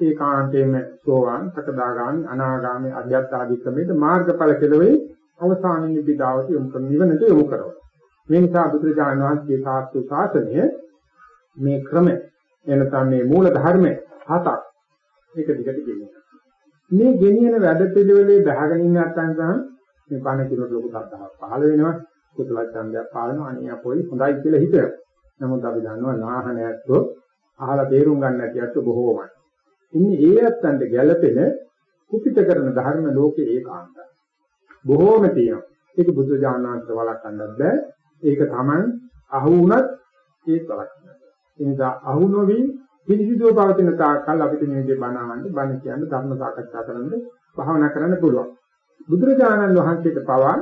ඒකාන්තයෙන්ම සෝවාන්, සකදාගාමි, අනාගාමි, අධ්‍යාත්ම ආදී ක්‍රමයකට මාර්ගඵල කෙලවෙයි අවසානින් නිබ්බිදාවට යොමු කරන නිවනට යොමු කරනවා. මේ නිසා බුදුරජාණන් වහන්සේ සාස්තු ශාසනය මේ ක්‍රම එනතම මේ මූල ධර්ම හතක් ඒක දිගට ගෙනියනවා. මේ ගෙනියන වැඩ පිළිවෙලේ බහගෙන ඉන්න නැත්නම් තමයි මේ බණ කිනොත් ලොකු සද්ධාවක් පහළ වෙනවා. කුසල ඡන්දයක් පාලනවා අනිය අපෝයි හොඳයි කියලා හිතනවා. නමුත් අපි දන්නවා නාහන ඇත්තෝ අහලා තේරුම් ගන්න නැති ඇත්තෝ බොහෝමයි. ඉන්නේ ඒ ඇත්තන්ට ගැළපෙන කුපිත කරන ධර්ම ලෝකේ ඒකාන්තයි. බොහෝම තියෙනවා. ඒක බුද්ධ ඥානාන්ත වළක්වන්නත් බෑ. ඒක Taman අහු වුණත් ඒක වළක්වන්න බෑ. ඒ නිසා අහු නොවි පිළිසිදුව පවතින තාක්කල් අපිට මේ දේ බණ අහන්න, බණ කියන්න, ධර්ම සාකච්ඡා කරන්න, භාවනා කරන්න පුළුවන්. බුදුරජාණන් වහන්සේට පවා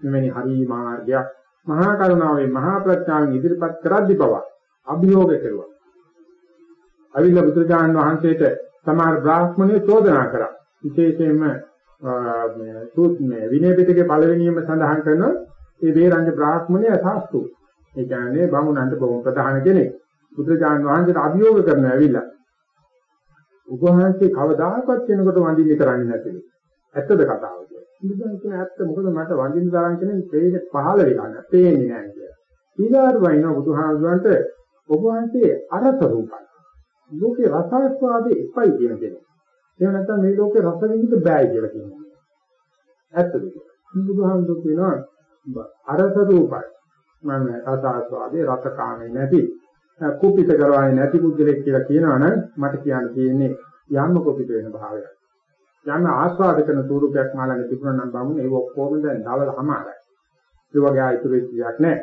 මෙවැනි හරි මාර්ගයක් මහා කරුණාවෙන් මහා ප්‍රඥාවෙන් ඉදිරිපත් කරද්දී පවා අභියෝග කෙරුවා. අවිල බුදුරජාණන් වහන්සේට සමහර බ්‍රාහ්මණය චෝදනා කරා. විශේෂයෙන්ම මේ සූත් මේ විනය පිටකේ පළවෙනියම සඳහන් කරන ඒ වේරංජ බ්‍රාහ්මණය සාස්තු. ඒ කියන්නේ බමුණන්ට බොහොම ප්‍රධාන කෙනෙක්. බුදුරජාණන් වහන්සේට අභියෝග කරන ඇවිල්ලා. උපවහන්සේ කවදාකවත් කෙනෙකුට වඳින්න කරන්නේ නැතිලු. ඇත්තද කතාව කියන්නේ. බුදුන් කියන ඇත්ත මොකද මට වඳින්න තරම් කෙනෙක් ප්‍රේත පහළ වෙලා නැහැ. පේන්නේ නැහැ කියලා. ඊගාට වයින් බුදුහාමුදුරන්ට ඔබ වහන්සේ අරස රූපයි. ලෝකේ රසාස්වාදේ එපයි කියන කෙනෙක්. එහෙම නැත්නම් මේ ලෝකේ රස විඳින්න බෑ කියලා කියනවා. ඇත්තද? බුදුහාමුදුරු කියනවා අරස රූපයි. මම රසාස්වාදේ රසකාමේ නැති කුපිත කරවන්නේ නැති පුද්ගලෙක් කියලා කියනවනම් මට කියන්න තියෙන්නේ යම්ම කුපිත වෙන භාවයක්. යම් ආස්වාද කරන ස්වරූපයක් මාළඟ තිබුණා නම් බමුණ ඒ ඔක්කොම දැන් දවල්මාරයි. ඒ වගේ ආයතු වෙච්ච දෙයක් නැහැ.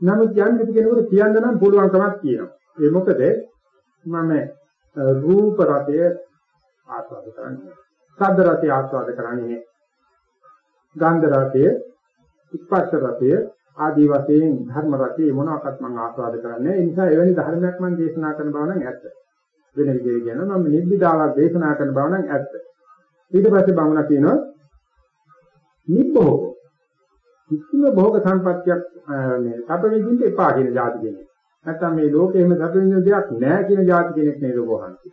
නමුත් යම් කිසි කෙනෙකුට කියන්න නම් පුළුවන්කමක් තියෙනවා. ඒ මොකද මම රූප රතය ආස්වාද කරන්නේ. ශබ්ද රතය ආස්වාද කරන්නේ. ගන්ධ රතය, ස්පර්ශ රතය ආදී වශයෙන් ධර්ම රතේ මොනවාක්වත් මම ආස්වාද කරන්නේ. ඒ නිසා එවැනි ධර්මයක් මම දේශනා කරන බව නම් ඇත්ත. වෙන විදිහට කියනවා මම නිබ්බිදාවක් දේශනා කරන බව නම් ඇත්ත. ඊට පස්සේ බමුණා කියනවා නිබ්බෝග. කිසිම භෝග සම්පත්තියක් මේ සැප විඳින්න එපා කියන જાති කෙනෙක්. නැත්තම් මේ ලෝකෙම සැප විඳින දෙයක් නැහැ කියන જાති කෙනෙක් නේද වහන්සේ.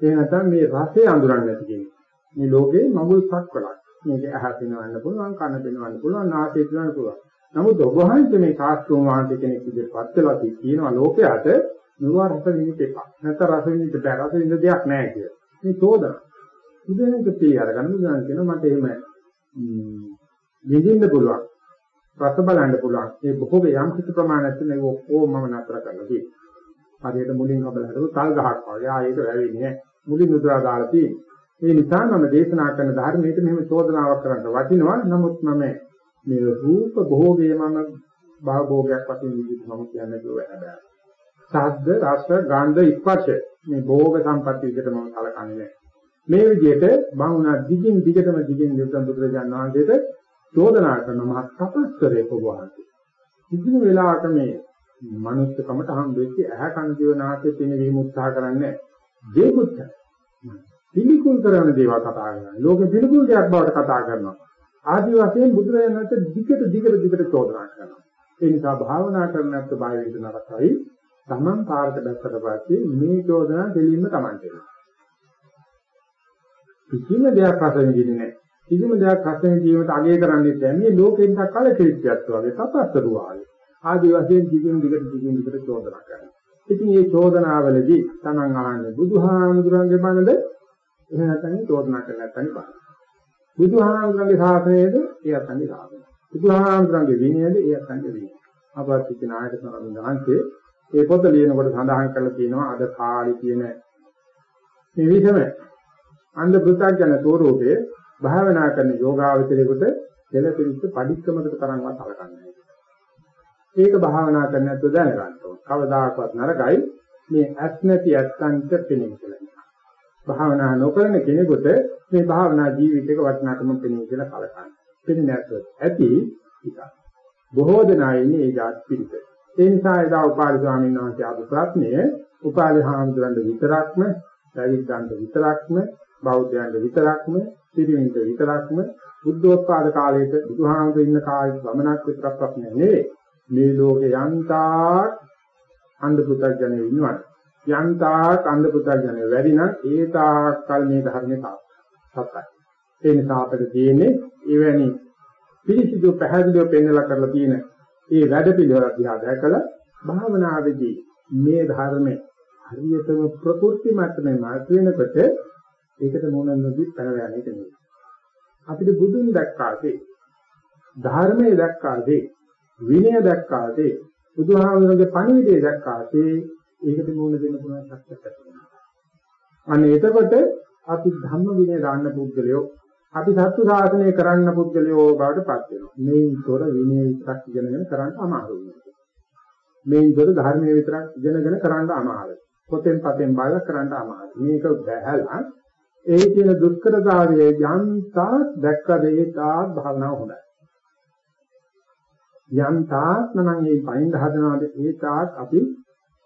ඒ නැත්තම් මේ රසය අඳුරන්නේ නැති කෙනෙක්. මේ ලෝකේ මඟුල් සක්වලක්. මේක ඇහැ පිනවන්න පුළුවන්, කන පිනවන්න පුළුවන්, නාසය පිනවන්න පුළුවන්. නමුත් ඔබ වහන්සේ මේ ශාස්ත්‍රෝම වහන්සේ කෙනෙක් විදිහට පත් වෙලා තියෙනවා ලෝකයට නුවා රස විඳින්න එපා. නැත්නම් රස විඳින්න බෑ. රස විඳින්න දෙයක් නැහැ කියලා. මේ චෝදනා. බුදුහාමුදුරුවෝ පිළි අරගෙන බුදුහාම කියනවා මට එහෙම විඳින්න පුළුවන්. රස බලන්න පුළුවන්. ඒ බොහෝ යම් කිසි ප්‍රමාණයක් තියෙන ඒ ඔක්කොම මම නතර කරලා තියෙනවා. හරියට මුලින් අපලකට තල් ගහක් වගේ ආයෙක වැවෙන්නේ නැහැ. මුලින් උදලා දාලා තියෙනවා. ඒ නිසා මම දේශනා කරන ධර්මයට මෙහෙම චෝදනාවක් කරන්න වටිනවා. නමුත් මම මේ රූප භෝගය මම භාභෝගයක් වශයෙන් විදිහට මම කියන්නේ ඒක වැඩ. ශබ්ද, රස, ගන්ධ, ස්පර්ශ මේ භෝග සම්පatti විදිහට මම කලකන්නේ නැහැ. මේ විදිහට බමුණා දිගින් දිගටම දිගින් දිගටම බුදුරජාණන් වහන්සේට චෝදනා කරන මහත් තපස්තරේ පොවහන්සේ. කිසිම වෙලාවක මේ මනුස්සකමට හම් වෙච්ච ඇහැ කන දිව නාසය පින වීම උත්සාහ කරන්නේ දේකුත් පිළිකුල් කරන දේවල් කතා කරනවා. ලෝකෙ පිළිකුල් දෙයක් බවට කතා කරනවා. ආදි වශයෙන් බුදුරජාණන් වහන්සේ දිගට දිගට දිගට චෝදනා කරනවා. ඒ නිසා භාවනා කරන්නත් බය වේදන නරකයි. තමන් පාරට දැක්කට පස්සේ මේ චෝදනා දෙලින්ම තමන් දෙනවා. කිසිම දෙයක් රස විඳින්නේ නැහැ. කිසිම දෙයක් රස විඳීමට අගය කරන්නේ නැහැ. මේ ලෝකෙන් දක්කල කිරිච්චයක් වගේ තපස්සරු ආවේ. ආදී වශයෙන් දිගින් දිගට දිගින් දිගට චෝදනා කරනවා. ඉතින් මේ චෝදනාවලදී තමන් අහන්නේ බුදුහාමුදුරන්ගේ බණද එහෙම නැත්නම් චෝදනා කරලා නැත්නම් බණ. බුදුහාමුදුරන්ගේ ශාසනයේද ඒ අත්ංගේ ශාසනය. බුදුහාමුදුරන්ගේ විනයද ඒ අත්ංගේ විනය. අපවත් නායක ස්වාමීන් වහන්සේ මේ පොත ලියනකොට සඳහන් කරලා තියෙනවා අද කාලේ තියෙන මේ විසම අන්ධ පෘථග්ජන ස්වරූපයේ භාවනා කරන යෝගාවචරයකට දෙලපිරිච්ච පරික්‍රමකට තරම්වත් හලකන්නේ ඒක භාවනා කරන්න නැත්නම් දැනගන්න ඕන. කවදාකවත් නරකයි මේ ඇත් නැති ඇත්තන්ට පෙනෙන්නේ කියලා. භාවනා නොකරන කෙනෙකුට මේ භාවනා ජීවිතයක වටිනාකම පෙනෙන්නේ කියලා කලකන්නේ. පෙනෙන්නේ නැත්නම් ඇති ටිකක්. බොහෝ දෙනා ඉන්නේ ඒ જાත් පිළිත. ඒ නිසා එදා උපාලි ස්වාමීන් වහන්සේ ආපු ප්‍රශ්නය උපාලි හාමුදුරන්ට විතරක්ම, සවිද්දන්ට විතරක්ම බෞද්ධයන්ට විතරක්ම පිරිමින්ට විතරක්ම බුද්ධෝත්පාද කාලයේද බුදුහාමුදුරු ඉන්න කාලේ ගමනක් විතරක් ප්‍රශ්නයක් නෙවෙයි. මේ ලෝකේ යන්තා අන්ධ පුතඥයෝ ඉන්නවනේ යන්තා කන්ද පුතඥය වැඩි නම් ඒ තාක්කල් මේ ධර්මයේ සත්‍යයි. ඒ නිසා අපිට තියෙන්නේ එවැනි පිළිසිදු පැහැදිලිව පෙන්වලා කරලා තියෙන ඒ වැඩ පිළිවෙල දිහා දැකලා භාවනාවේදී මේ ධර්මයේ හරියටම ප්‍රකෘති මට්ටමේ මාත් වෙනකොට ඒකට මොන නොදී පැනලා යන්නේ නෙමෙයි. අපිට බුදුන් දැක්කාසේ ධර්මයේ දැක්කාසේ විනය දැක්කාසේ බුදුහාමුදුරගේ පණිවිඩය දැක්කාසේ ඒකට මොන දෙන්න පුළුවන් ශක්තියක් ඇතිවෙනවා. අනේ එතකොට අපි ධම්ම විනය දාන්න පුද්ගලයෝ අපි සත්‍ය සාසනය කරන්න පුද්ගලයෝ බවට පත් වෙනවා. මේතොර විනය විතරක් ඉගෙනගෙන කරන්න අමාරුයි. මේතොර ධර්මයේ විතරක් ඉගෙනගෙන කරන්න අමාරුයි. පොතෙන් පතෙන් බලලා කරන්න අමාරුයි. මේක බැහැලා ඒ කියන දුක්ඛතාවයේ යන්තා දැක්ක දෙයතා භාවනාව හොඳයි. යන්තාක් නම් මේ පයින් හදනවාද ඒ තාක් අපි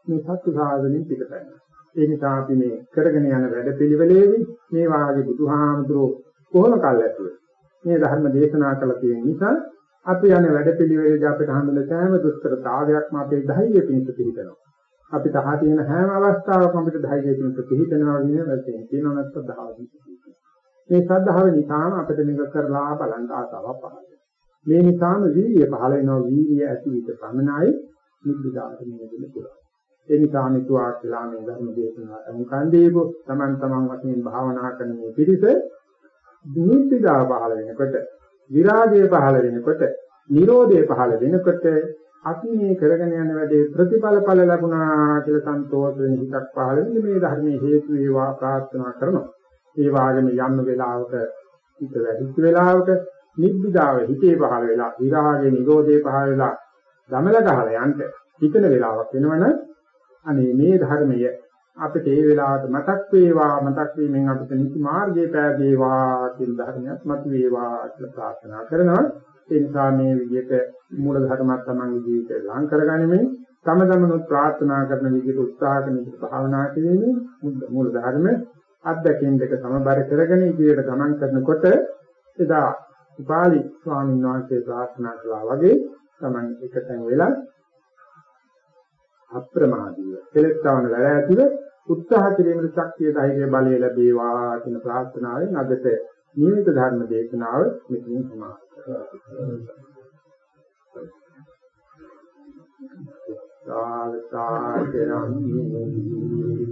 මේ සත්‍ය සාධනෙන් පිටපැන්න. ඒ නිසා අපි මේ කරගෙන යන වැඩපිළිවෙලේදී මේ වාගේ බුදුහාමුදුරෝ කොහොම කල්ැතුව මේ ධර්ම දේශනා කළ තියෙන නිසා අපි යන වැඩපිළිවෙලේදී අපිට හඳුන සෑම දුෂ්කරතාවයක්ම අපේ ධෛර්යය පිණිස පිළිතනවා. අපිට අහ තියෙන හැම අවස්ථාවකම අපිට ධෛර්යය පිණිස පිළිතනවා කියන වැටෙන තියෙනවා නැත්නම් දහවදී. මේ සද්ධාව නිසාම අපිට මේක කරලා බලන්න ආසාවක් පහළ මේ නිසාම වීර්ය පහළ වෙනවා වීර්ය ඇති විට පමණයි නිබ්බිදාට නිවෙන්න පුළුවන්. ඒ නිසා මිතුආ කියලා මේ ධර්ම දේශනාව අනුකම් දීපෝ තමන් තමන් වශයෙන් භාවනා කරන මේ පිළිස නිබ්බිදා පහළ වෙනකොට විරාගය පහළ වෙනකොට නිරෝධය පහළ වෙනකොට අපි මේ කරගෙන යන වැඩේ ප්‍රතිඵල ඵල ලැබුණා කියලා සන්තෝෂ වෙන හිතක් පහළ වෙන්නේ මේ ධර්මයේ හේතු වේවා ප්‍රාර්ථනා කරනවා. ඒ වාගේම යම් වෙලාවක හිත වැඩිච්ච වෙලාවක නිබ්බිදාව හිතේ පහළ වෙලා විරාගයේ නිරෝධයේ පහළ වෙලා දමල ගහලා යන්න හිතන වෙලාවක් වෙනවනම් අනේ මේ ධර්මය අපිට ඒ වෙලාවට මතක් වේවා මතක් වීමෙන් අපිට නිසි මාර්ගයේ පෑදේවා කියන ධර්මයක් මත වේවා කියලා ප්‍රාර්ථනා කරනවා ඒ නිසා මේ විදිහට මූල ධර්මයක් තමන්ගේ ජීවිතේ ලං කරගනිමින් තම තමනුත් ප්‍රාර්ථනා කරන විදිහට උත්සාහ කරන විදිහට භාවනා කිරීමෙන් මූල ධර්ම අත්දැකීම් දෙක සමබර කරගෙන ඉදිරියට ගමන් කරනකොට එදා උපාලි ස්වාමීන් වහන්සේ ප්‍රාර්ථනා කළා වගේ තමන් එකතෙන් වෙලා අප්‍රමාදීව කෙලස්තාවන වැඩ ඇතුළ උත්සාහ කිරීමේ ශක්තිය ධෛර්ය බලය ලැබේවා කියන ප්‍රාර්ථනාවෙන් අදට නියමිත ධර්ම දේශනාව මෙතනින් සමාප්ත සාසාචරම්මේ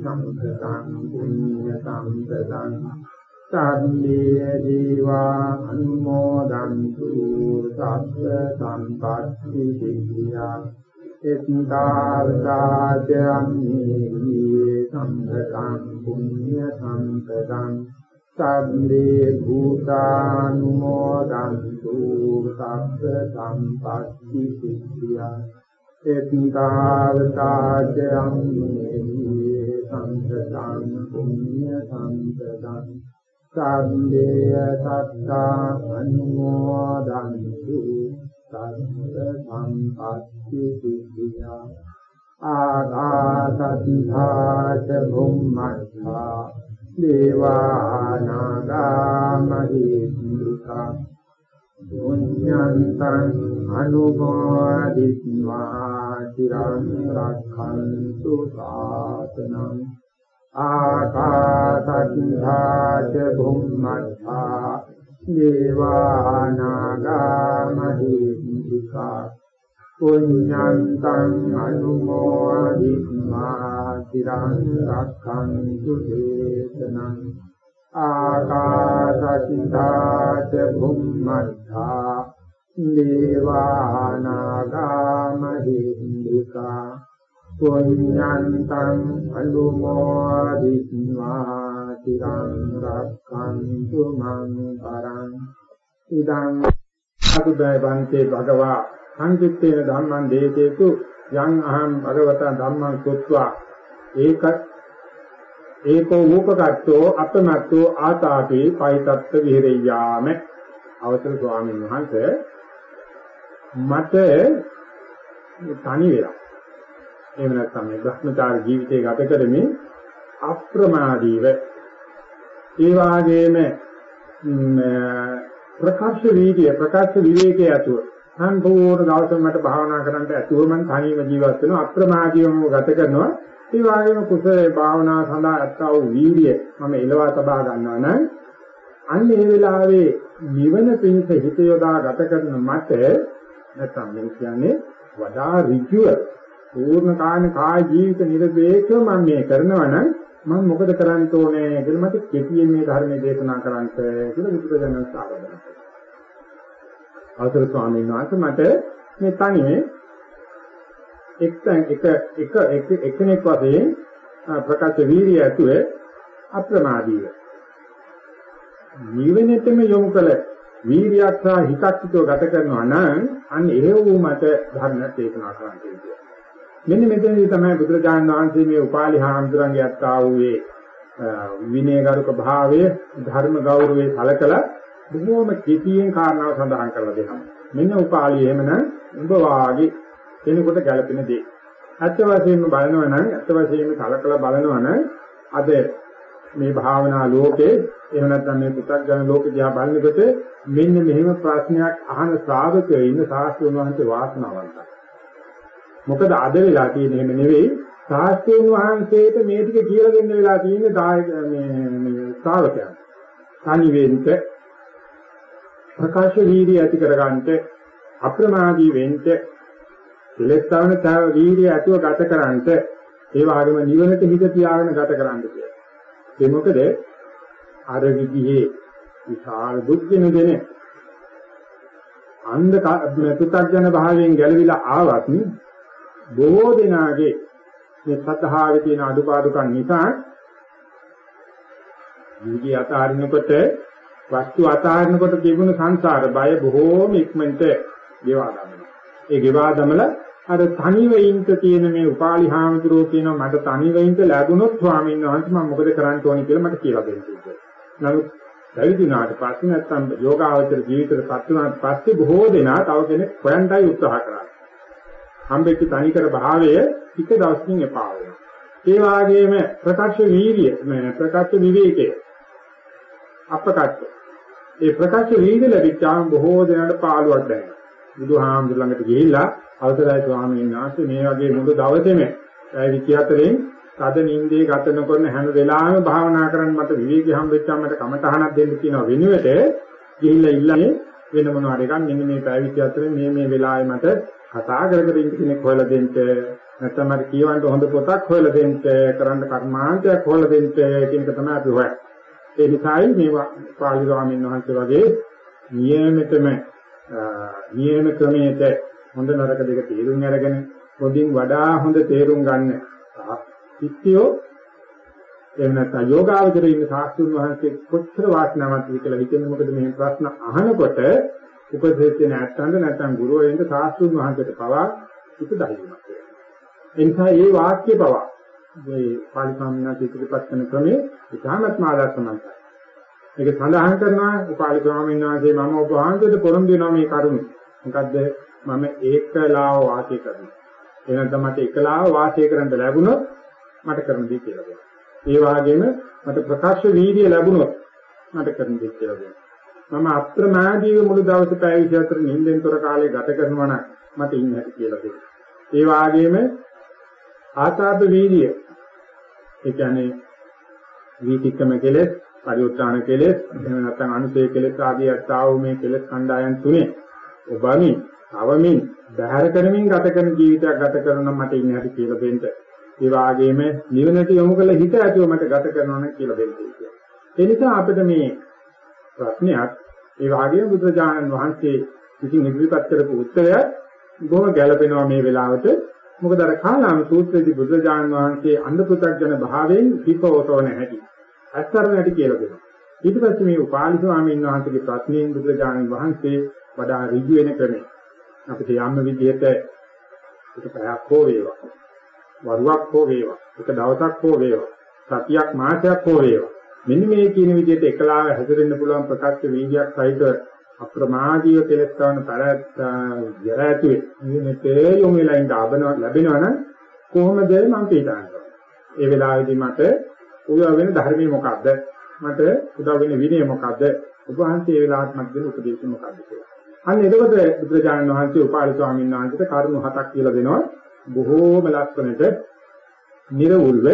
සම්පතං පුඤ්ඤ සම්පතං සම්මේ දීවා අනුමෝදන්තු සබ්බ සම්පත්ති සිද්ධියා එත්තාවතාචම්මේ සම්පතං පුඤ්ඤ සම්පතං සබ්බේ භූතානුමෝදන්තු සබ්බ සම්පත්ති සිද්ධියා. එත්තාවතාචම්මේ සම්පතං පුඤ්ඤ සම්පතං සම්මේ සත්තා අනුමෝදන්තු සත්ත සම්පත්ති සිද්ධියා. ආගාසතිහාච භුම්මත්තා දේවානාගාමහිත්‍තිකා පුඤ්ඤන්තං අනුමෝදිත්වා চিරං රක්ඛන්තු සාසනං ආකාසත්ථාච භුම්මත්තා දේවානාගාමහිත්‍තිකා පුඤ්ඤන්තං අනුමෝදිත්වා চিරං රක්ඛන්තු දේශනං ආකාසත්ථාච භුම්මත්තා දේවානාගාමහිත්‍තිකා පුඤ්ඤන්තං අනුමෝදිත්වා තිරං රක්ඛන්තු මං පරං ඉදං අදුබය වන්තේ භගවා සංකිට්ඨේන ධම්මං දේතේතු යං අහං භගවත ධම්මං සුත්වා. ඒක ඒකෝ මූපකට්ඨෝ අපමත්තෝ ආතාපේ පයිතත්ත විහෙරියාම. අවසර ස්වාමීන් වහන්සේ මට තනි වෙලා. එහෙම නැත්නම් මේ භ්‍රමචාර ජීවිතය ගත කරමින් අප්‍රමාදීව ඒ වාගේම ප්‍රකාශ වීර්ය ප්‍රකාශ විවේකයේ අතුව සම්පූර්ණ දවසම මට භාවනා කරන්න ඇතුව මම තනියම ජීවත් වෙනවා. අප්‍රමාදීවම ගත කරනවා. ඒ වගේම කුසලයේ භාවනා සඳහා ඇත්තා වූ වීර්ය මම එලවා තබා ගන්නවා නම් අන්න ඒ වෙලාවේ නිවන පිණිස හිත යොදා ගත කරන මට නැත්නම් මේ කියන්නේ වඩා ඍජුව පූර්ණ කාණ කාය ජීවිත නිර්වේකව මම මේ කරනවා නම් මම මොකද කරන්න ඕනේ කියලා මට කෙටියෙන් මේ ධර්මයේ දේශනා කරන්න කියලා බුදුරජාණන් සාකච්ඡා අවසර ස්වාමීන් වහන්සේ මට මේ තනියේ එක් එක එක එක එක්කෙනෙක් වශයෙන් ප්‍රකාශ වීර්යය ඇතුළේ අප්‍රමාදීව ජීවනෙතම යොමු කළ වීර්යයක් සහ හිතක්තිතව ගත කරනවා නම් අන්න එහෙව වූ මට ධර්ම දේශනා කරන්න කියනවා. මෙන්න මෙතනදී තමයි බුදුරජාණන් වහන්සේ මේ උපාලි හාමුදුරන්ගේ අත්තා වූ විනයගරුක භාවය ධර්ම ගෞරවයේ සලකලා බොහෝම කෙටියෙන් කාරණාව සඳහන් කරලා දෙනවා. මෙන්න උපාලි එහෙමනම් උඹ වාගේ කෙනෙකුට ගැළපෙන දේ. ඇත්ත වශයෙන්ම බලනවා නම් ඇත්ත වශයෙන්ම කලකලා බලනවා නම් අද මේ භාවනා ලෝකේ එහෙම නැත්නම් මේ පු탁ජන ලෝක දිහා බලනකොට මෙන්න මෙහෙම ප්‍රශ්නයක් අහන ශ්‍රාවකයෝ ඉන්න සාස්ත්‍රුන් වහන්සේ වාසනාවන්තයි. මොකද අද වෙලා තියෙන එහෙම නෙවෙයි සාස්ත්‍රුන් වහන්සේට මේ ටික කියලා දෙන්න වෙලා තියෙන්නේ දායක මේ මේ ශ්‍රාවකයන්. තනිවෙන්ට ප්‍රකාශ වීර්ය ඇති කරගන්නට අප්‍රමාදී වෙන්න කෙලස්තාවන තව වීර්ය ඇතුව ගත කරන්ට ඒ වගේම නිවනට හිත තියාගෙන ගත කරන්න කියලා. ඒ මොකද අර විදිහේ විශාල දුක් වෙන දෙන අන්ධ පු탁ජන භාවයෙන් ගැලවිලා ආවත් බොහෝ දෙනාගේ මේ සත්‍තාවේ තියෙන අඩුපාඩුකම් නිසා ජීවිතය අතාරිනකොට වස්තු අතාරිනකොට තිබුණු සංසාර බය බොහෝම ඉක්මනට ගෙවා ගන්නවා. ඒ ගෙවා දමලා අර තනිව ඉන්න තියෙන මේ උපාලි හාමුදුරුවෝ කියනවා මට තනිව ඉන්න ලැබුණොත් ස්වාමීන් වහන්සේ මම මොකද කරන්න ඕනේ කියලා මට කියලා දෙන්න කිව්වා. නමුත් පැවිදිනාට පස්සේ නැත්තම් යෝගාවචර ජීවිතේ පත් වුණාට පස්සේ බොහෝ දෙනා තව කෙනෙක් හොයන්නයි උත්සාහ කරන්නේ. හම්බෙච්ච තනිකර භාවය ටික දවසකින් එපා වෙනවා. ඒ වගේම ප්‍රකාශ වීර්ය ප්‍රකාශ විවේකය අපකට්ට. ඒ ප්‍රකාශ වීර්ය ලැබිච්චාම බොහෝ දෙනාට පාළුවක් දැනෙනවා. බුදුහාමුදුර ළඟට ගිහිල්ලා අවසරයි ස්වාමීන් වහන්සේ මේ වගේ මුළු දවසේම පැය 24න් තද නිින්දේ ගත නොකරන හැම වෙලාවෙම භාවනා කරන්න මට විවේකී හම්බෙච්චාම මට කමටහනක් දෙන්න කියනවා වෙනුවට ගිහිල්ලා ඉල්ලන්නේ වෙන මොනවාරි එකක්. මෙන්න මේ පැය 24න් මේ මේ වෙලාවේ මට කතා කර කර ඉන්න කෙනෙක් හොයලා දෙන්න. නැත්නම් මට කියවන්න හොඳ පොතක් හොයලා දෙන්න. කරන්න කර්මාන්තයක් හොයලා දෙන්න කියන එක තමයි අපි හොයන්නේ. ඒ නිසායි මේ පාලි ස්වාමීන් වහන්සේ වගේ නියමිතම නියම ක්‍රමයට හොඳ නරක දෙක තේරුම් අරගෙන පොඩින් වඩා හොඳ තේරුම් ගන්න සිත්තියෝ එහෙම නැත්නම් යෝගාවචරයේ ඉන්න සාස්තුන් වහන්සේ කොච්චර වාසනාවන්තද කියලා හිතෙන්නේ? මොකද මේ ප්‍රශ්න අහනකොට උපදේශය නැත්තඳ නැත්නම් ගුරුවරයෙන්ද සාස්තුන් වහන්සේට පවා හිත දහිනවා ඒ නිසා මේ වාක්‍ය පවා මේ පාලි ස්වාමීන් ඉදිරිපත් කරන ක්‍රමයේ ඉතාමත් ආදර්ශමන්තයි. මේක සඳහන් කරනවා උපාලි ස්වාමීන් වහන්සේ මම ඔබ වහන්සේට පොරොන්දු වෙනවා මේ කරුණ. මොකද්ද මම ඒකලාව වාසය කරනවා. එහෙනම් මට එකලාව වාසය කරන්න ලැබුණොත් මට කරන දේ කියලා දෙනවා. ඒ වගේම මට ප්‍රකාශ වීර්ය ලැබුණොත් මට කරන දේ කියලා දෙනවා. මම අප්‍රමාදීව මුළු දවසේ පැය 24 නිින්දෙන් තොර කාලය ගත කරනවා නම් මට ඉන්න හැටි කියලා දෙනවා. ඒ වගේම ආතාප වීර්ය ඒ කියන්නේ වීතික්කම කෙලෙස්, පරිඋත්තාන කෙලෙස්, එහෙම නැත්නම් අනුසය කෙලෙස් ආදී අත්තාව මේ කෙලෙස් කණ්ඩායම් තුනේ ඔබමින් අවමින් බහැර කරමින් ගත කරන ජීවිතයක් ගත කරන මට ඉන්න හැටි කියලා දෙන්න. ඒ වාගේම නිවනට යොමු කළ හිත ඇතුව මට ගත කරනවා නම් කියලා දෙන්න කියලා. ඒ නිසා අපිට මේ ප්‍රශ්නයක් ඒ වාගේම බුදුරජාණන් වහන්සේ විසින් ඉදිරිපත් කරපු උත්තරය බොහොම ගැළපෙනවා මේ වෙලාවට. මොකද අර කාලාම සූත්‍රයේදී බුදුරජාණන් වහන්සේ අන්ධ පු탁ජන භාවයෙන් හිතෝතෝන හැටි. අස්තරණ හැටි කියලා දෙනවා. ඊට පස්සේ මේ උපාලි ස්වාමීන් වහන්සේගේ ප්‍රශ්නයෙන් බුදුරජාණන් වහන්සේ වඩා ඍජු වෙන ක්‍රමය අපිට යම් විදිහට එක පැයක් හෝ වේවා වරුවක් හෝ වේවා එක දවසක් හෝ වේවා සතියක් මාසයක් හෝ වේවා මෙන්න මේ කියන විදිහට එකලාව හැදෙන්න පුළුවන් ප්‍රකාශ වීර්යයක් සහිත අප්‍රමාදීව කෙලස් කරන තරත් යරාතුවේ මේකේ යොමු වෙලා ඉඳ ආබනවා ලැබෙනවා නම් කොහොමද මම පිටාන්නේ ඒ වෙලාවේදී මට උදව් වෙන ධර්මයේ මොකද්ද? මට උදව් වෙන විනය මොකද්ද? උපවහන්සේ ඒ වෙලාවට මට දෙන උපදේශය මොකද්ද කියලා. අන්න එතකොට බුදුරජාණන් වහන්සේ උපාලි ස්වාමීන් වහන්සේට කරුණු හතක් කියලා දෙනවා. බොහෝම ලස්සනට නිර්වුල්ව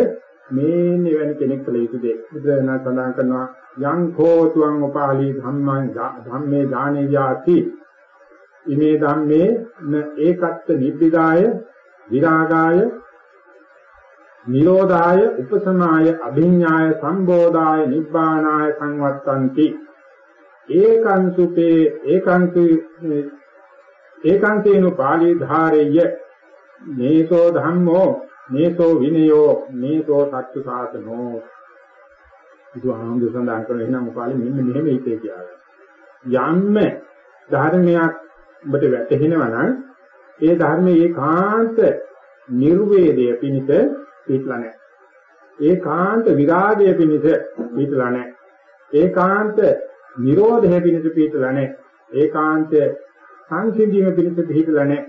මේ නිවැරදි කෙනෙක් කළ යුතු දෙයක්. බුදුරජාණන් සඳහන් කරනවා යං කෝතුං උපාලි ධම්මං ධම්මේ ඥානේ යාති. ඉමේ ධම්මේ න ඒකත්ත නිබ්බිදාය විරාගාය නිරෝධාය උපසමාය අභිඤ්ඤාය සම්බෝධාය නිබ්බානාය සංවත්තಂತಿ ඒකංසුපේ ඒකංසු ඒකාන්තේනු පාළි ධාරෙය්‍ය. මේසෝ ධම්මෝ මේසෝ විනයෝ මේසෝ සත්‍ය සාසනෝ ಇದು ආනන්ද සඳහන් කරන එහෙනම් උපාලි මෙන්න මෙහෙම හිතේ කියලා. යම්ම ධර්මයක් ඔබට වැටහෙනවා නම් ඒ ධර්මයේ ඒකාන්ත නිර්වේදය පිණිස පිටලා නැහැ. ඒකාන්ත විරාගය පිණිස පිටලා නැහැ. ඒකාන්ත නිරෝධය පිණිස පිටලා නැහැ. ඒකාන්ත සංසිඳීම පිණිස පිටලා නැහැ.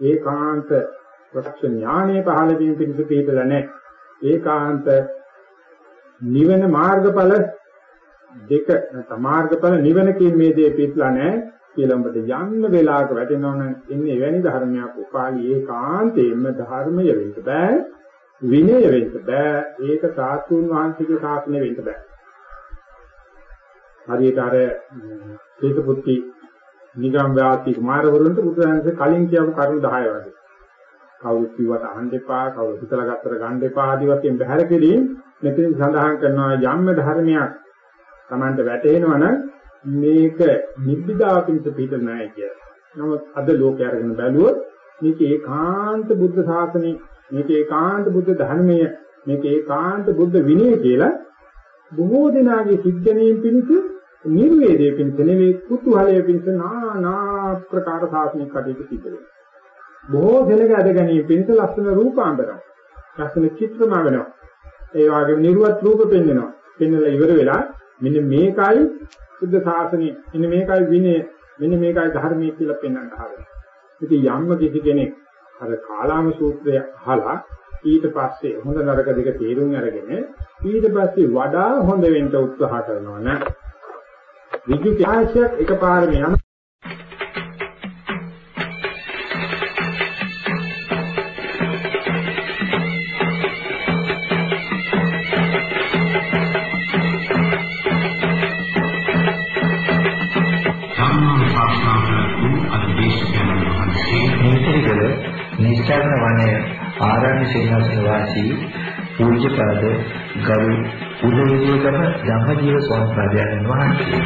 ඒකාන්ත ප්‍රත්‍ය ඥානයේ පහළ වීම පිණිස පිටලා නැහැ. ඒකාන්ත නිවන මාර්ගඵල දෙක නැත්නම් මාර්ගඵල නිවන කියන මේ දේ පිටලා නැහැ. කියලා උඹට යන්න වෙලාවක වැටෙනවනම් එන්නේ එවැනි ධර්මයක් උපාලි ඒකාන්තයෙන්ම ධර්මය වෙන්න බෑ විනය වෙන්න බෑ ඒක සාතුන් වහන්සේගේ ශාසනය වෙන්න බෑ හරියට අර hm, සීතපුත්ති නිගම් වාසී කුමාරවරුන්ට බුදුරජාණන්සේ කලින් කියපු කරුණු 10 වගේ කවුරුත් කිව්වට අහන්න එපා කවුරු හිතලා ගත්තට ගන්න එපා ආදි වශයෙන් බහැර කෙලින් මෙතන සඳහන් කරනවා යම්ම ධර්මයක් Tamanට වැටෙනවනම් මේක නිබ්බිදා පිණිස පිට නැහැ කියලා. නමුත් අද ලෝකය අරගෙන බැලුවොත් මේක ඒකාන්ත බුද්ධ ශාසනය, මේක ඒකාන්ත බුද්ධ ධර්මය, මේක ඒකාන්ත බුද්ධ විනය කියලා බොහෝ දෙනාගේ සිද්ධානීන් පිණිස නිර්වේදයේ පිණිස නෙවෙයි කුතුහලයේ පිණිස නානා ප්‍රකාර ශාසනික කටයුතු සිද්ධ වෙනවා. බොහෝ දෙනෙක් අද ගැනීම පිණිස ලස්සන රූපාන්තරම්, ලස්සන චිත්‍රම වෙනවා. ඒ වගේම නිර්වත් රූප පෙන්වනවා. පෙන්වලා ඉවර වෙලා මෙන්න මේකයි බුද්ධ ශාසනය මෙන්න මේකයි විනය මෙන්න මේකයි ධර්මයේ කියලා පෙන්වන්න හදනවා. ඉතින් යම්ම කිසි කෙනෙක් අර කාලාම සූත්‍රය අහලා ඊට පස්සේ හොඳ නරක දෙක තේරුම් අරගෙන ඊට පස්සේ වඩා හොඳ වෙන්න උත්සාහ කරනවා නම් විද්‍යු ත්‍යාශයක් එකපාරම යන නිස්සාරණ වනය ආරණ්‍ය සේනාසන වාසී පූජ්‍යපද ගරු උදේවිදේකම ධම්මජීව ස්වාමීන් වහන්සේ.